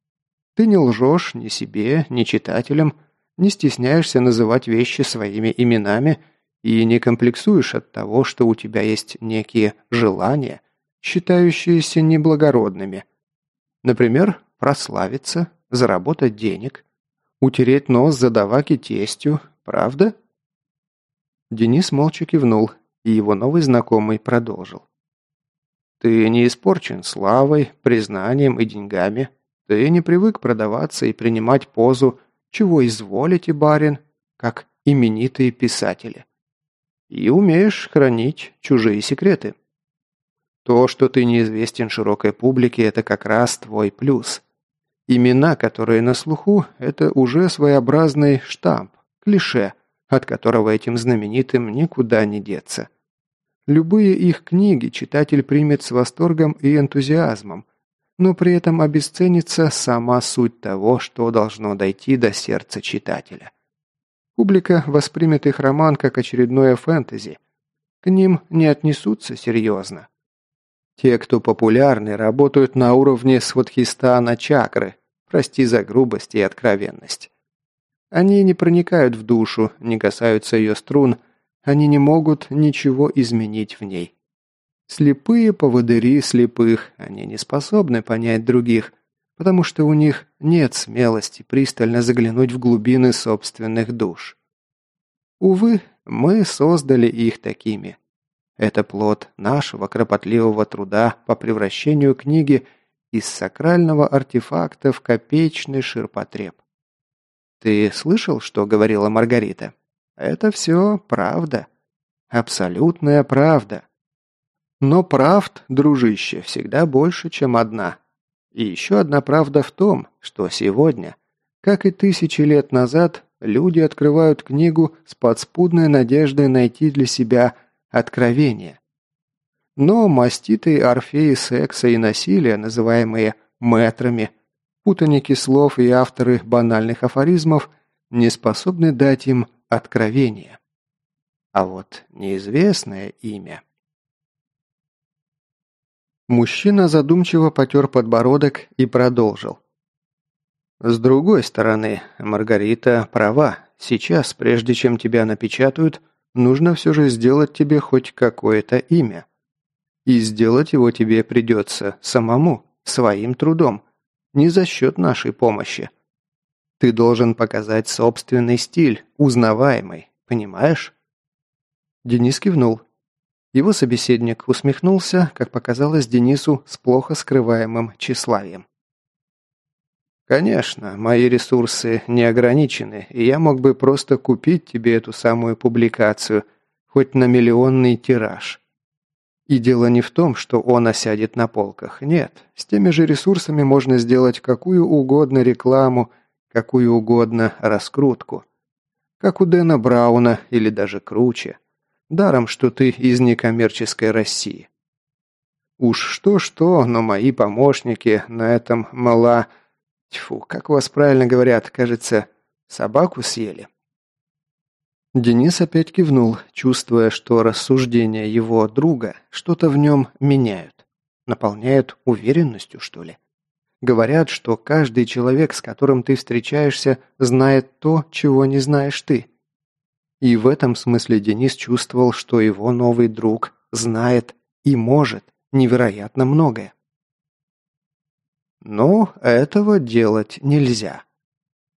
Ты не лжешь ни себе, ни читателям, не стесняешься называть вещи своими именами и не комплексуешь от того, что у тебя есть некие желания, считающиеся неблагородными. Например, прославиться, заработать денег, утереть нос задаваки тестью, правда? Денис молча кивнул, и его новый знакомый продолжил. Ты не испорчен славой, признанием и деньгами. Ты не привык продаваться и принимать позу «чего изволите, барин», как именитые писатели. И умеешь хранить чужие секреты. То, что ты неизвестен широкой публике, это как раз твой плюс. Имена, которые на слуху, это уже своеобразный штамп, клише, от которого этим знаменитым никуда не деться. Любые их книги читатель примет с восторгом и энтузиазмом, но при этом обесценится сама суть того, что должно дойти до сердца читателя. Публика воспримет их роман как очередное фэнтези. К ним не отнесутся серьезно. Те, кто популярны, работают на уровне сватхистана чакры, прости за грубость и откровенность. Они не проникают в душу, не касаются ее струн – они не могут ничего изменить в ней. Слепые поводыри слепых, они не способны понять других, потому что у них нет смелости пристально заглянуть в глубины собственных душ. Увы, мы создали их такими. Это плод нашего кропотливого труда по превращению книги из сакрального артефакта в копеечный ширпотреб. Ты слышал, что говорила Маргарита? Это все правда. Абсолютная правда. Но правд, дружище, всегда больше, чем одна. И еще одна правда в том, что сегодня, как и тысячи лет назад, люди открывают книгу с подспудной надеждой найти для себя откровение. Но маститые орфеи секса и насилия, называемые мэтрами, путаники слов и авторы банальных афоризмов, не способны дать им откровение. А вот неизвестное имя... Мужчина задумчиво потер подбородок и продолжил. С другой стороны, Маргарита права. Сейчас, прежде чем тебя напечатают, нужно все же сделать тебе хоть какое-то имя. И сделать его тебе придется самому, своим трудом, не за счет нашей помощи. Ты должен показать собственный стиль, узнаваемый, понимаешь?» Денис кивнул. Его собеседник усмехнулся, как показалось Денису, с плохо скрываемым тщеславием. «Конечно, мои ресурсы не ограничены, и я мог бы просто купить тебе эту самую публикацию, хоть на миллионный тираж. И дело не в том, что он осядет на полках. Нет, с теми же ресурсами можно сделать какую угодно рекламу какую угодно раскрутку. Как у Дэна Брауна или даже круче. Даром, что ты из некоммерческой России. Уж что-что, но мои помощники на этом мала... Тьфу, как у вас правильно говорят, кажется, собаку съели. Денис опять кивнул, чувствуя, что рассуждения его друга что-то в нем меняют. Наполняют уверенностью, что ли. Говорят, что каждый человек, с которым ты встречаешься, знает то, чего не знаешь ты. И в этом смысле Денис чувствовал, что его новый друг знает и может невероятно многое. Но этого делать нельзя.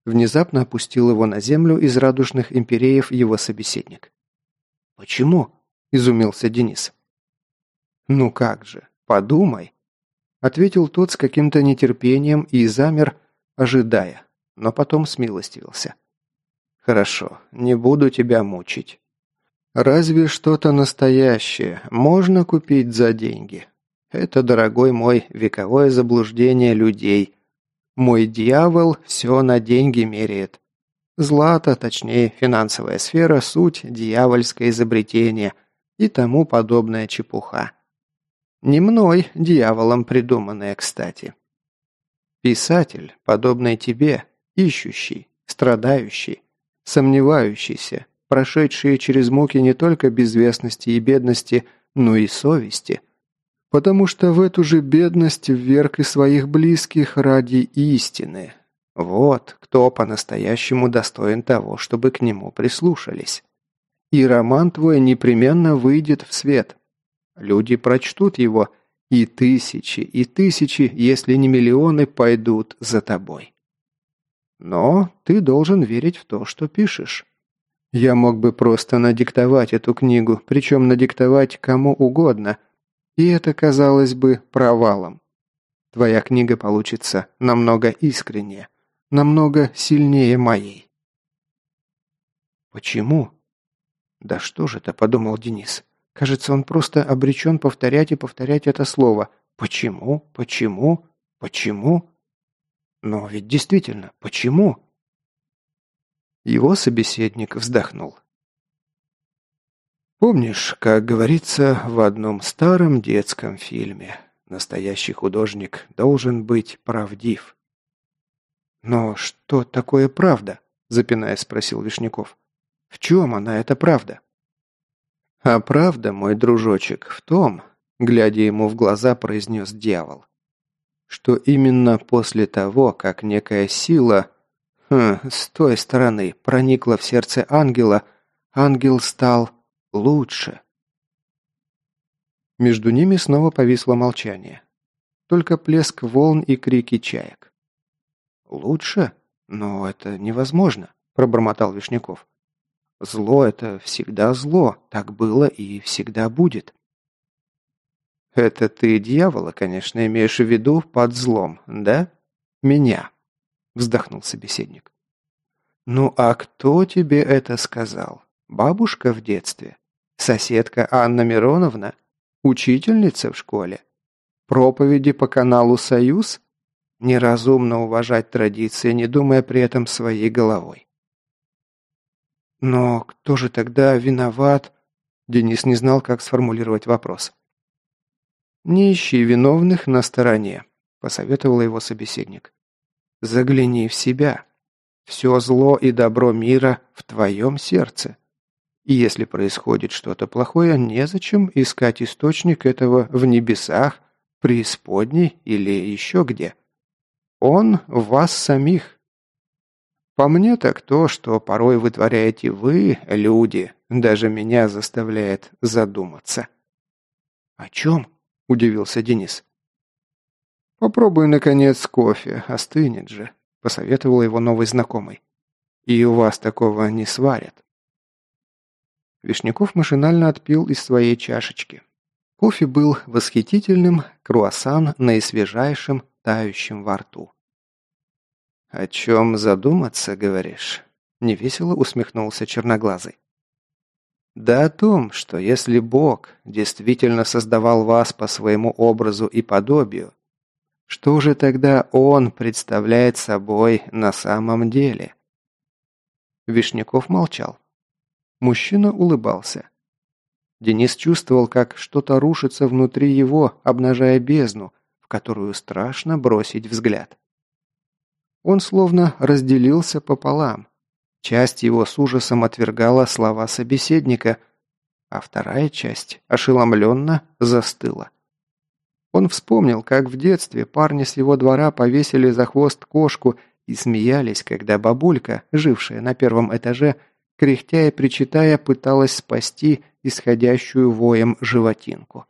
Внезапно опустил его на землю из радужных империев его собеседник. «Почему?» – изумился Денис. «Ну как же, подумай. Ответил тот с каким-то нетерпением и замер, ожидая, но потом смилостивился. «Хорошо, не буду тебя мучить. Разве что-то настоящее можно купить за деньги? Это, дорогой мой, вековое заблуждение людей. Мой дьявол все на деньги меряет. Злато, точнее, финансовая сфера – суть дьявольское изобретение и тому подобная чепуха. Не мной, дьяволом придуманное, кстати. Писатель, подобный тебе, ищущий, страдающий, сомневающийся, прошедшие через муки не только безвестности и бедности, но и совести. Потому что в эту же бедность вверг и своих близких ради истины. Вот кто по-настоящему достоин того, чтобы к нему прислушались. И роман твой непременно выйдет в свет. Люди прочтут его, и тысячи, и тысячи, если не миллионы, пойдут за тобой. Но ты должен верить в то, что пишешь. Я мог бы просто надиктовать эту книгу, причем надиктовать кому угодно, и это казалось бы провалом. Твоя книга получится намного искреннее, намного сильнее моей. Почему? Да что же это, подумал Денис. Кажется, он просто обречен повторять и повторять это слово. Почему? Почему? Почему? Но ведь действительно, почему? Его собеседник вздохнул. Помнишь, как говорится в одном старом детском фильме, настоящий художник должен быть правдив. Но что такое правда? запинаясь, спросил Вишняков. В чем она, эта правда? А правда, мой дружочек, в том, глядя ему в глаза, произнес дьявол, что именно после того, как некая сила хм, с той стороны проникла в сердце ангела, ангел стал лучше. Между ними снова повисло молчание. Только плеск волн и крики чаек. «Лучше? Но это невозможно», – пробормотал Вишняков. «Зло – это всегда зло, так было и всегда будет». «Это ты дьявола, конечно, имеешь в виду под злом, да? Меня», – вздохнул собеседник. «Ну а кто тебе это сказал? Бабушка в детстве? Соседка Анна Мироновна? Учительница в школе? Проповеди по каналу «Союз»? Неразумно уважать традиции, не думая при этом своей головой». «Но кто же тогда виноват?» Денис не знал, как сформулировать вопрос. «Не ищи виновных на стороне», – посоветовал его собеседник. «Загляни в себя. Все зло и добро мира в твоем сердце. И если происходит что-то плохое, незачем искать источник этого в небесах, преисподней или еще где. Он в вас самих. По мне так то, что порой вытворяете вы, люди, даже меня заставляет задуматься. «О чем?» удивился Денис. «Попробуй, наконец, кофе, остынет же», – посоветовал его новый знакомый. «И у вас такого не сварят». Вишняков машинально отпил из своей чашечки. Кофе был восхитительным, круассан наисвежайшим, тающим во рту. «О чем задуматься, говоришь?» – невесело усмехнулся черноглазый. Да о том, что если Бог действительно создавал вас по своему образу и подобию, что же тогда Он представляет собой на самом деле? Вишняков молчал. Мужчина улыбался. Денис чувствовал, как что-то рушится внутри его, обнажая бездну, в которую страшно бросить взгляд. Он словно разделился пополам, Часть его с ужасом отвергала слова собеседника, а вторая часть ошеломленно застыла. Он вспомнил, как в детстве парни с его двора повесили за хвост кошку и смеялись, когда бабулька, жившая на первом этаже, кряхтя и причитая, пыталась спасти исходящую воем животинку.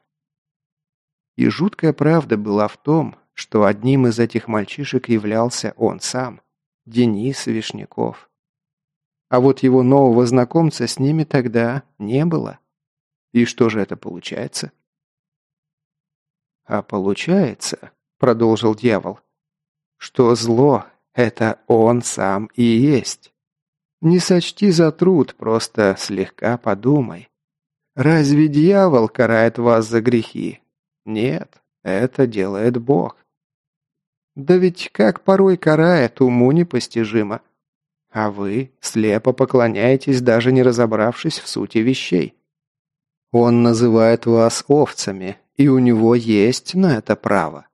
И жуткая правда была в том, что одним из этих мальчишек являлся он сам, Денис Вишняков. А вот его нового знакомца с ними тогда не было. И что же это получается? А получается, продолжил дьявол, что зло – это он сам и есть. Не сочти за труд, просто слегка подумай. Разве дьявол карает вас за грехи? Нет, это делает Бог. Да ведь как порой карает, уму непостижимо. А вы слепо поклоняетесь, даже не разобравшись в сути вещей. Он называет вас овцами, и у него есть на это право.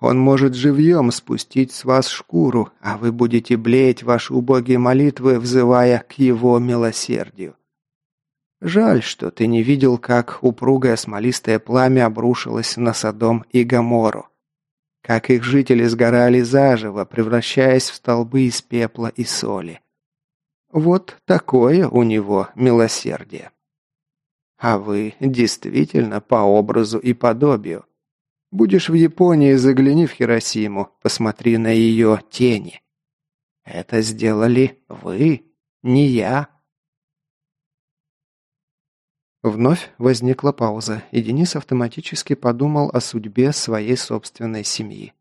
Он может живьем спустить с вас шкуру, а вы будете блеять ваши убогие молитвы, взывая к его милосердию. Жаль, что ты не видел, как упругое смолистое пламя обрушилось на Содом и Гоморру. Как их жители сгорали заживо, превращаясь в столбы из пепла и соли. Вот такое у него милосердие. А вы действительно по образу и подобию. Будешь в Японии, загляни в Хиросиму, посмотри на ее тени. Это сделали вы, не я. Вновь возникла пауза, и Денис автоматически подумал о судьбе своей собственной семьи.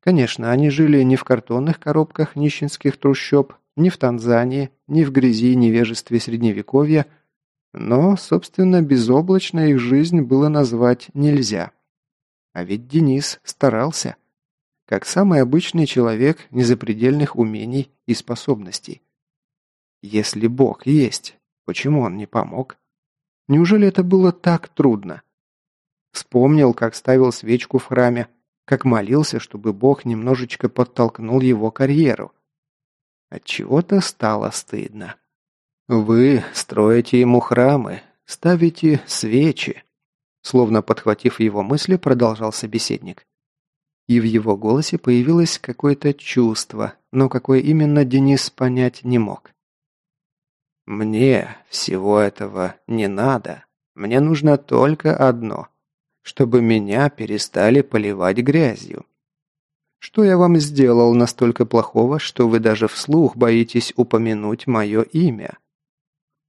Конечно, они жили не в картонных коробках нищенских трущоб, ни в Танзании, ни в грязи невежестве Средневековья, но, собственно, безоблачно их жизнь было назвать нельзя. А ведь Денис старался. Как самый обычный человек незапредельных умений и способностей. Если Бог есть, почему он не помог? Неужели это было так трудно? Вспомнил, как ставил свечку в храме, как молился, чтобы Бог немножечко подтолкнул его карьеру. От чего-то стало стыдно. Вы строите ему храмы, ставите свечи, словно подхватив его мысли, продолжал собеседник. И в его голосе появилось какое-то чувство, но какое именно Денис понять не мог. «Мне всего этого не надо. Мне нужно только одно. Чтобы меня перестали поливать грязью. Что я вам сделал настолько плохого, что вы даже вслух боитесь упомянуть мое имя?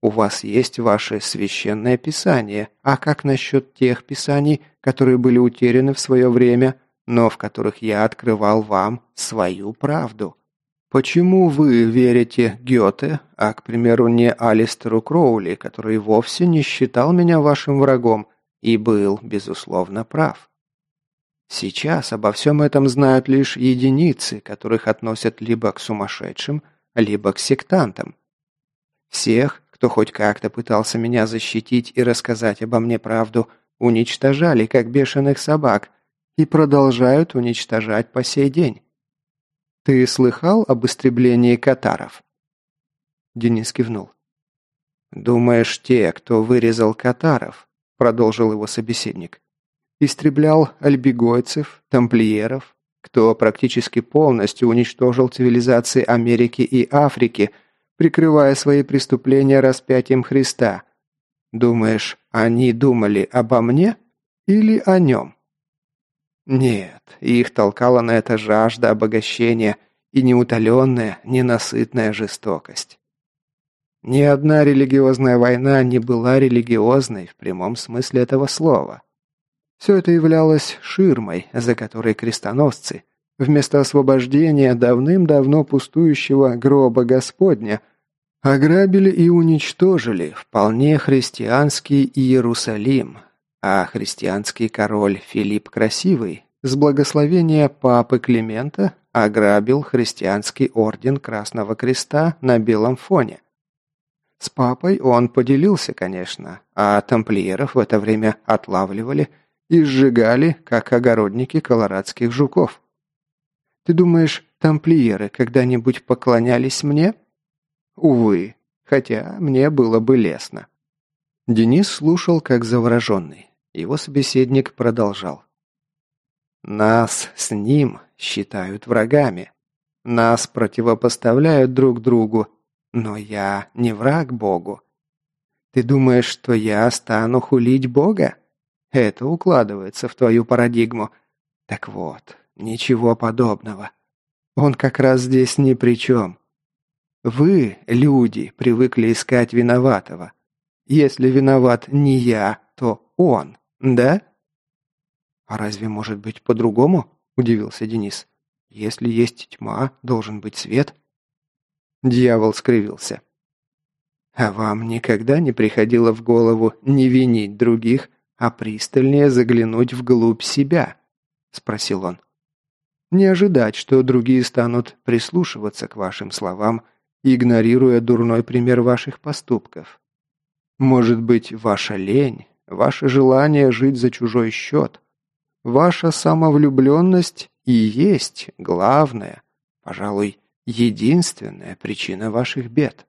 У вас есть ваше священное писание, а как насчет тех писаний, которые были утеряны в свое время, но в которых я открывал вам свою правду?» Почему вы верите Гёте, а, к примеру, не Алистеру Кроули, который вовсе не считал меня вашим врагом и был, безусловно, прав? Сейчас обо всем этом знают лишь единицы, которых относят либо к сумасшедшим, либо к сектантам. Всех, кто хоть как-то пытался меня защитить и рассказать обо мне правду, уничтожали, как бешеных собак, и продолжают уничтожать по сей день. «Ты слыхал об истреблении катаров?» Денис кивнул. «Думаешь, те, кто вырезал катаров, — продолжил его собеседник, — истреблял альбигойцев, тамплиеров, кто практически полностью уничтожил цивилизации Америки и Африки, прикрывая свои преступления распятием Христа. Думаешь, они думали обо мне или о нем?» Нет, их толкала на это жажда обогащения и неутоленная, ненасытная жестокость. Ни одна религиозная война не была религиозной в прямом смысле этого слова. Все это являлось ширмой, за которой крестоносцы, вместо освобождения давным-давно пустующего гроба Господня, ограбили и уничтожили вполне христианский Иерусалим, а христианский король Филипп Красивый с благословения папы Климента ограбил христианский орден Красного Креста на белом фоне. С папой он поделился, конечно, а тамплиеров в это время отлавливали и сжигали, как огородники колорадских жуков. Ты думаешь, тамплиеры когда-нибудь поклонялись мне? Увы, хотя мне было бы лестно. Денис слушал, как завороженный. Его собеседник продолжал. «Нас с ним считают врагами. Нас противопоставляют друг другу, но я не враг Богу. Ты думаешь, что я стану хулить Бога? Это укладывается в твою парадигму. Так вот, ничего подобного. Он как раз здесь ни при чем. Вы, люди, привыкли искать виноватого. Если виноват не я, то он, да? А разве может быть по-другому? Удивился Денис. Если есть тьма, должен быть свет. Дьявол скривился. А вам никогда не приходило в голову не винить других, а пристальнее заглянуть вглубь себя? Спросил он. Не ожидать, что другие станут прислушиваться к вашим словам, игнорируя дурной пример ваших поступков. Может быть, ваша лень, ваше желание жить за чужой счет, ваша самовлюбленность и есть главная, пожалуй, единственная причина ваших бед.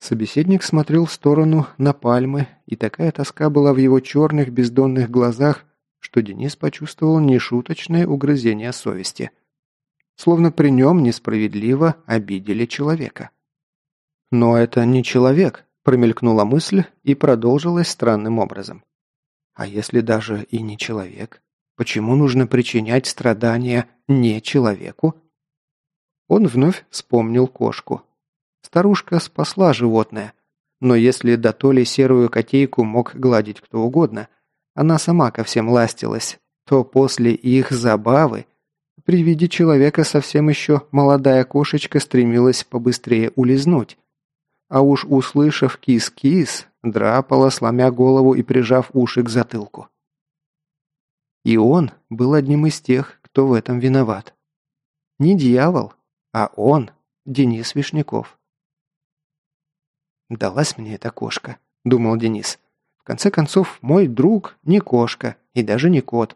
Собеседник смотрел в сторону на пальмы, и такая тоска была в его черных бездонных глазах, что Денис почувствовал нешуточное угрызение совести. Словно при нем несправедливо обидели человека. «Но это не человек», – промелькнула мысль и продолжилась странным образом. «А если даже и не человек, почему нужно причинять страдания не человеку?» Он вновь вспомнил кошку. Старушка спасла животное, но если до толи серую котейку мог гладить кто угодно, она сама ко всем ластилась, то после их забавы при виде человека совсем еще молодая кошечка стремилась побыстрее улизнуть. А уж услышав кис-кис, драпала, сломя голову и прижав уши к затылку. И он был одним из тех, кто в этом виноват. Не дьявол, а он, Денис Вишняков. «Далась мне эта кошка», – думал Денис. «В конце концов, мой друг не кошка и даже не кот.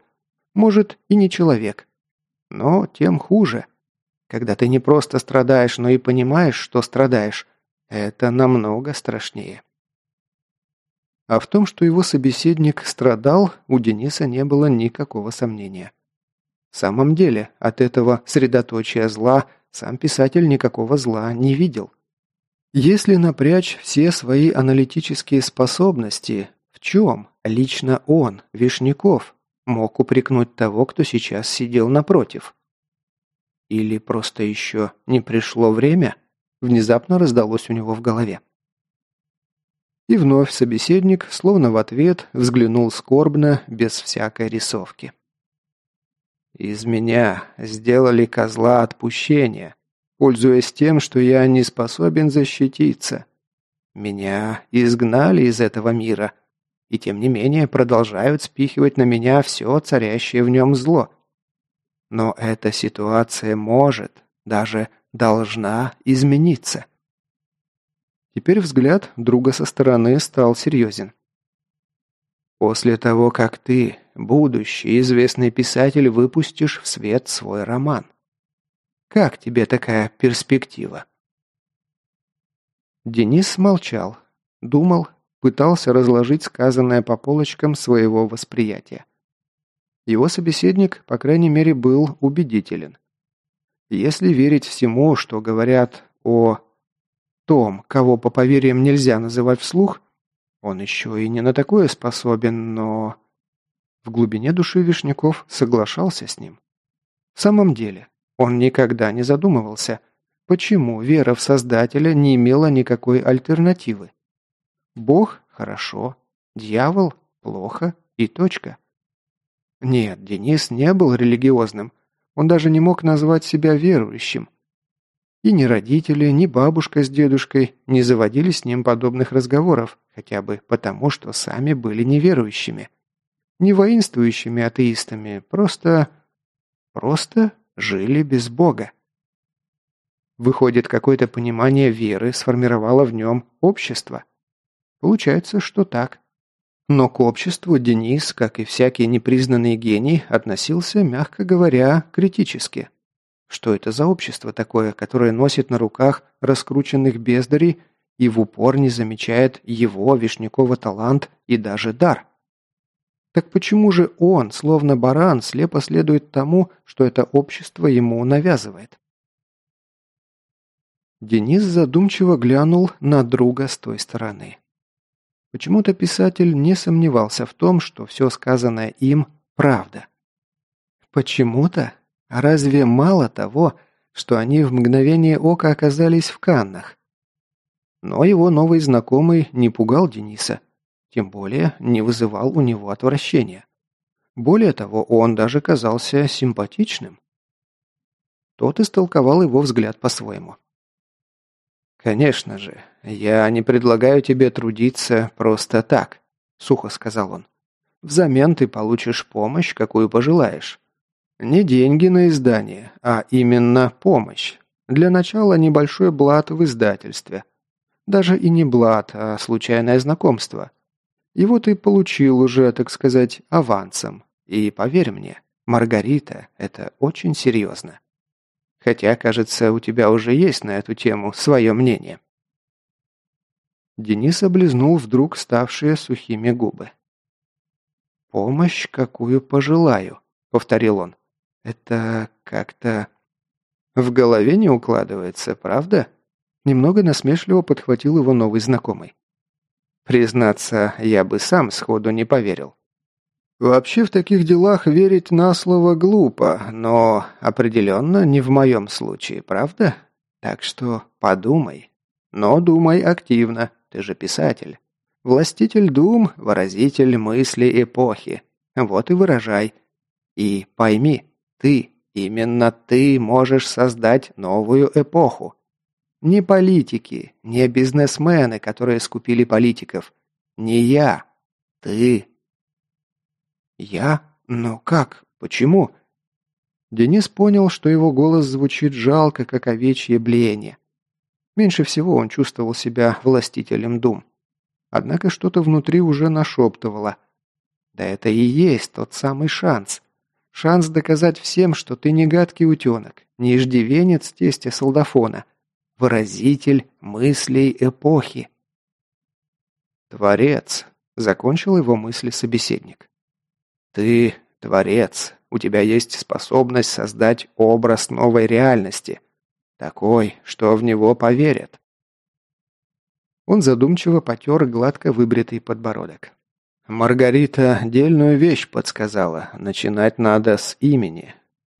Может, и не человек. Но тем хуже. Когда ты не просто страдаешь, но и понимаешь, что страдаешь, это намного страшнее». А в том, что его собеседник страдал, у Дениса не было никакого сомнения. В самом деле, от этого средоточия зла сам писатель никакого зла не видел. Если напрячь все свои аналитические способности, в чем лично он, Вишняков, мог упрекнуть того, кто сейчас сидел напротив? Или просто еще не пришло время? Внезапно раздалось у него в голове. И вновь собеседник, словно в ответ, взглянул скорбно, без всякой рисовки. «Из меня сделали козла отпущения, пользуясь тем, что я не способен защититься. Меня изгнали из этого мира, и тем не менее продолжают спихивать на меня все царящее в нем зло. Но эта ситуация может, даже должна измениться. Теперь взгляд друга со стороны стал серьезен. После того, как ты, будущий известный писатель, выпустишь в свет свой роман. Как тебе такая перспектива?» Денис молчал, думал, пытался разложить сказанное по полочкам своего восприятия. Его собеседник, по крайней мере, был убедителен. Если верить всему, что говорят о том, кого по поверьям нельзя называть вслух, он еще и не на такое способен, но... В глубине души Вишняков соглашался с ним. В самом деле, он никогда не задумывался, почему вера в Создателя не имела никакой альтернативы. Бог – хорошо, дьявол – плохо и точка. Нет, Денис не был религиозным, он даже не мог назвать себя верующим. И ни родители, ни бабушка с дедушкой не заводили с ним подобных разговоров, хотя бы потому, что сами были неверующими. Не воинствующими атеистами, просто... просто жили без Бога. Выходит, какое-то понимание веры сформировало в нем общество. Получается, что так. Но к обществу Денис, как и всякий непризнанный гений, относился, мягко говоря, критически. Что это за общество такое, которое носит на руках раскрученных бездарей и в упор не замечает его, Вишнякова, талант и даже дар? Так почему же он, словно баран, слепо следует тому, что это общество ему навязывает? Денис задумчиво глянул на друга с той стороны. Почему-то писатель не сомневался в том, что все сказанное им – правда. Почему-то? Разве мало того, что они в мгновение ока оказались в Каннах? Но его новый знакомый не пугал Дениса. Тем более не вызывал у него отвращения. Более того, он даже казался симпатичным. Тот истолковал его взгляд по-своему. «Конечно же, я не предлагаю тебе трудиться просто так», — сухо сказал он. «Взамен ты получишь помощь, какую пожелаешь. Не деньги на издание, а именно помощь. Для начала небольшой блат в издательстве. Даже и не блат, а случайное знакомство. Его ты получил уже, так сказать, авансом. И поверь мне, Маргарита – это очень серьезно. Хотя, кажется, у тебя уже есть на эту тему свое мнение». Денис облизнул вдруг ставшие сухими губы. «Помощь, какую пожелаю», — повторил он. «Это как-то...» «В голове не укладывается, правда?» Немного насмешливо подхватил его новый знакомый. «Признаться, я бы сам сходу не поверил. Вообще в таких делах верить на слово глупо, но определенно не в моем случае, правда? Так что подумай. Но думай активно, ты же писатель. Властитель дум, выразитель мысли эпохи. Вот и выражай. И пойми, ты, именно ты можешь создать новую эпоху. Не политики, не бизнесмены, которые скупили политиков. Не я. Ты. «Я? Но как? Почему?» Денис понял, что его голос звучит жалко, как овечье блеяние. Меньше всего он чувствовал себя властителем дум. Однако что-то внутри уже нашептывало. Да это и есть тот самый шанс. Шанс доказать всем, что ты не гадкий утенок, не иждивенец тестя солдафона. Выразитель мыслей эпохи. «Творец», — закончил его мысли собеседник. Ты – творец, у тебя есть способность создать образ новой реальности, такой, что в него поверят. Он задумчиво потер гладко выбритый подбородок. Маргарита дельную вещь подсказала. Начинать надо с имени.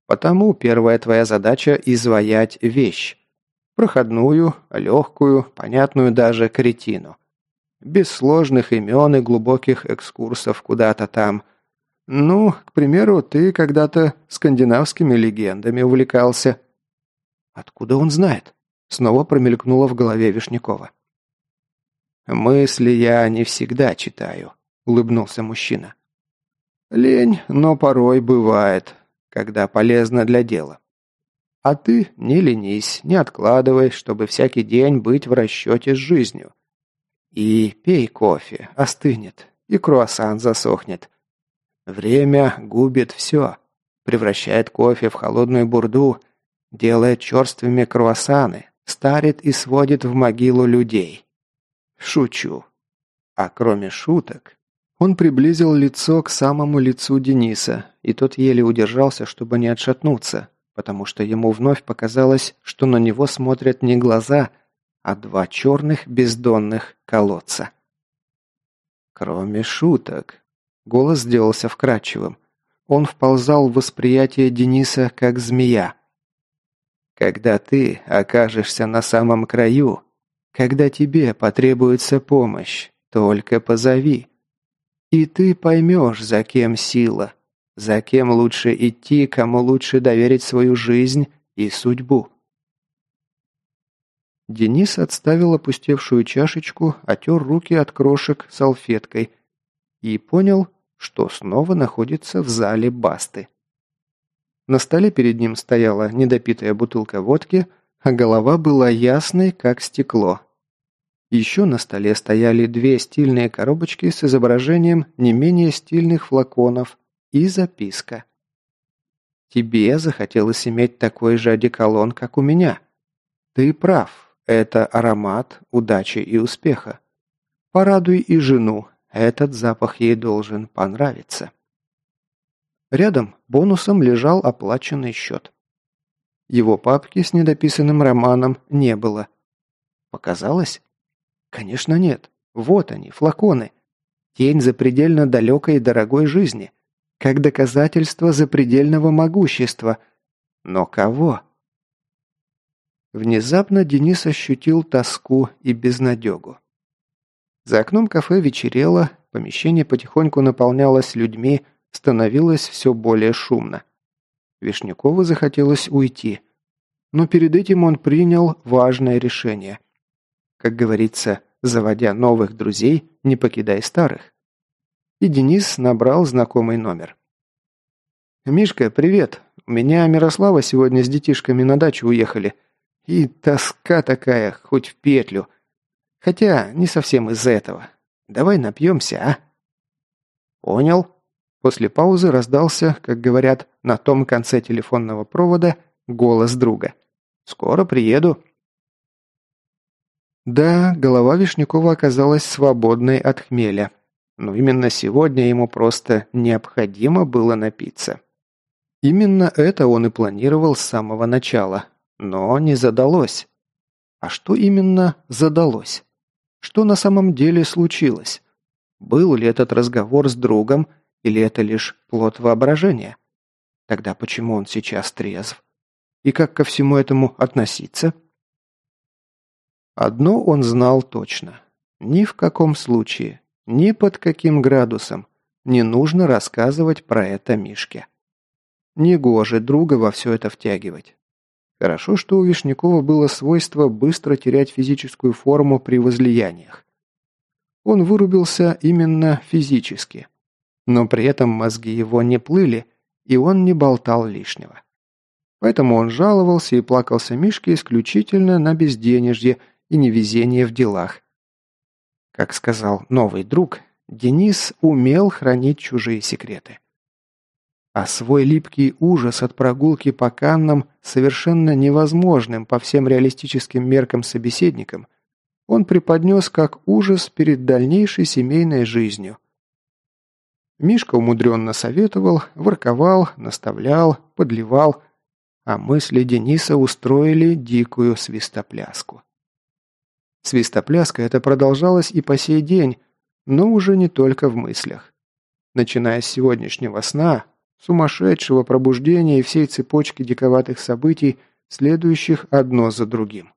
Потому первая твоя задача – изваять вещь. Проходную, легкую, понятную даже кретину. Без сложных имен и глубоких экскурсов куда-то там – «Ну, к примеру, ты когда-то скандинавскими легендами увлекался». «Откуда он знает?» Снова промелькнуло в голове Вишнякова. «Мысли я не всегда читаю», — улыбнулся мужчина. «Лень, но порой бывает, когда полезно для дела. А ты не ленись, не откладывай, чтобы всякий день быть в расчете с жизнью. И пей кофе, остынет, и круассан засохнет. Время губит все. Превращает кофе в холодную бурду, делает черствыми круассаны, старит и сводит в могилу людей. Шучу. А кроме шуток... Он приблизил лицо к самому лицу Дениса, и тот еле удержался, чтобы не отшатнуться, потому что ему вновь показалось, что на него смотрят не глаза, а два черных бездонных колодца. Кроме шуток, Голос сделался вкрадчивым. Он вползал в восприятие Дениса как змея. «Когда ты окажешься на самом краю, когда тебе потребуется помощь, только позови. И ты поймешь, за кем сила, за кем лучше идти, кому лучше доверить свою жизнь и судьбу». Денис отставил опустевшую чашечку, отер руки от крошек салфеткой и понял, что снова находится в зале Басты. На столе перед ним стояла недопитая бутылка водки, а голова была ясной, как стекло. Еще на столе стояли две стильные коробочки с изображением не менее стильных флаконов и записка. «Тебе захотелось иметь такой же одеколон, как у меня. Ты прав, это аромат удачи и успеха. Порадуй и жену, этот запах ей должен понравиться. Рядом бонусом лежал оплаченный счет. Его папки с недописанным романом не было. Показалось? Конечно нет. Вот они, флаконы. Тень запредельно далекой и дорогой жизни. Как доказательство запредельного могущества. Но кого? Внезапно Денис ощутил тоску и безнадегу. За окном кафе вечерело, помещение потихоньку наполнялось людьми, становилось все более шумно. Вишнякову захотелось уйти. Но перед этим он принял важное решение. Как говорится, заводя новых друзей, не покидай старых. И Денис набрал знакомый номер. «Мишка, привет. У меня Мирослава сегодня с детишками на дачу уехали. И тоска такая, хоть в петлю. Хотя не совсем из-за этого. Давай напьемся, а?» Понял. После паузы раздался, как говорят, на том конце телефонного провода голос друга. «Скоро приеду». Да, голова Вишнякова оказалась свободной от хмеля. Но именно сегодня ему просто необходимо было напиться. Именно это он и планировал с самого начала, но не задалось. А что именно задалось? Что на самом деле случилось? Был ли этот разговор с другом, или это лишь плод воображения? Тогда почему он сейчас трезв? И как ко всему этому относиться? Одно он знал точно. Ни в каком случае, ни под каким градусом не нужно рассказывать про это Мишке. Негоже друга во все это втягивать. Хорошо, что у Вишнякова было свойство быстро терять физическую форму при возлияниях. Он вырубился именно физически. Но при этом мозги его не плыли, и он не болтал лишнего. Поэтому он жаловался и плакался Мишке исключительно на безденежье и невезение в делах. Как сказал новый друг, Денис умел хранить чужие секреты. А свой липкий ужас от прогулки по Каннам совершенно невозможным по всем реалистическим меркам собеседникам он преподнес как ужас перед дальнейшей семейной жизнью. Мишка умудренно советовал, ворковал, наставлял, подливал, а мысли Дениса устроили дикую свистопляску. Свистопляска это продолжалось и по сей день, но уже не только в мыслях. Начиная с сегодняшнего сна, сумасшедшего пробуждения и всей цепочки диковатых событий, следующих одно за другим.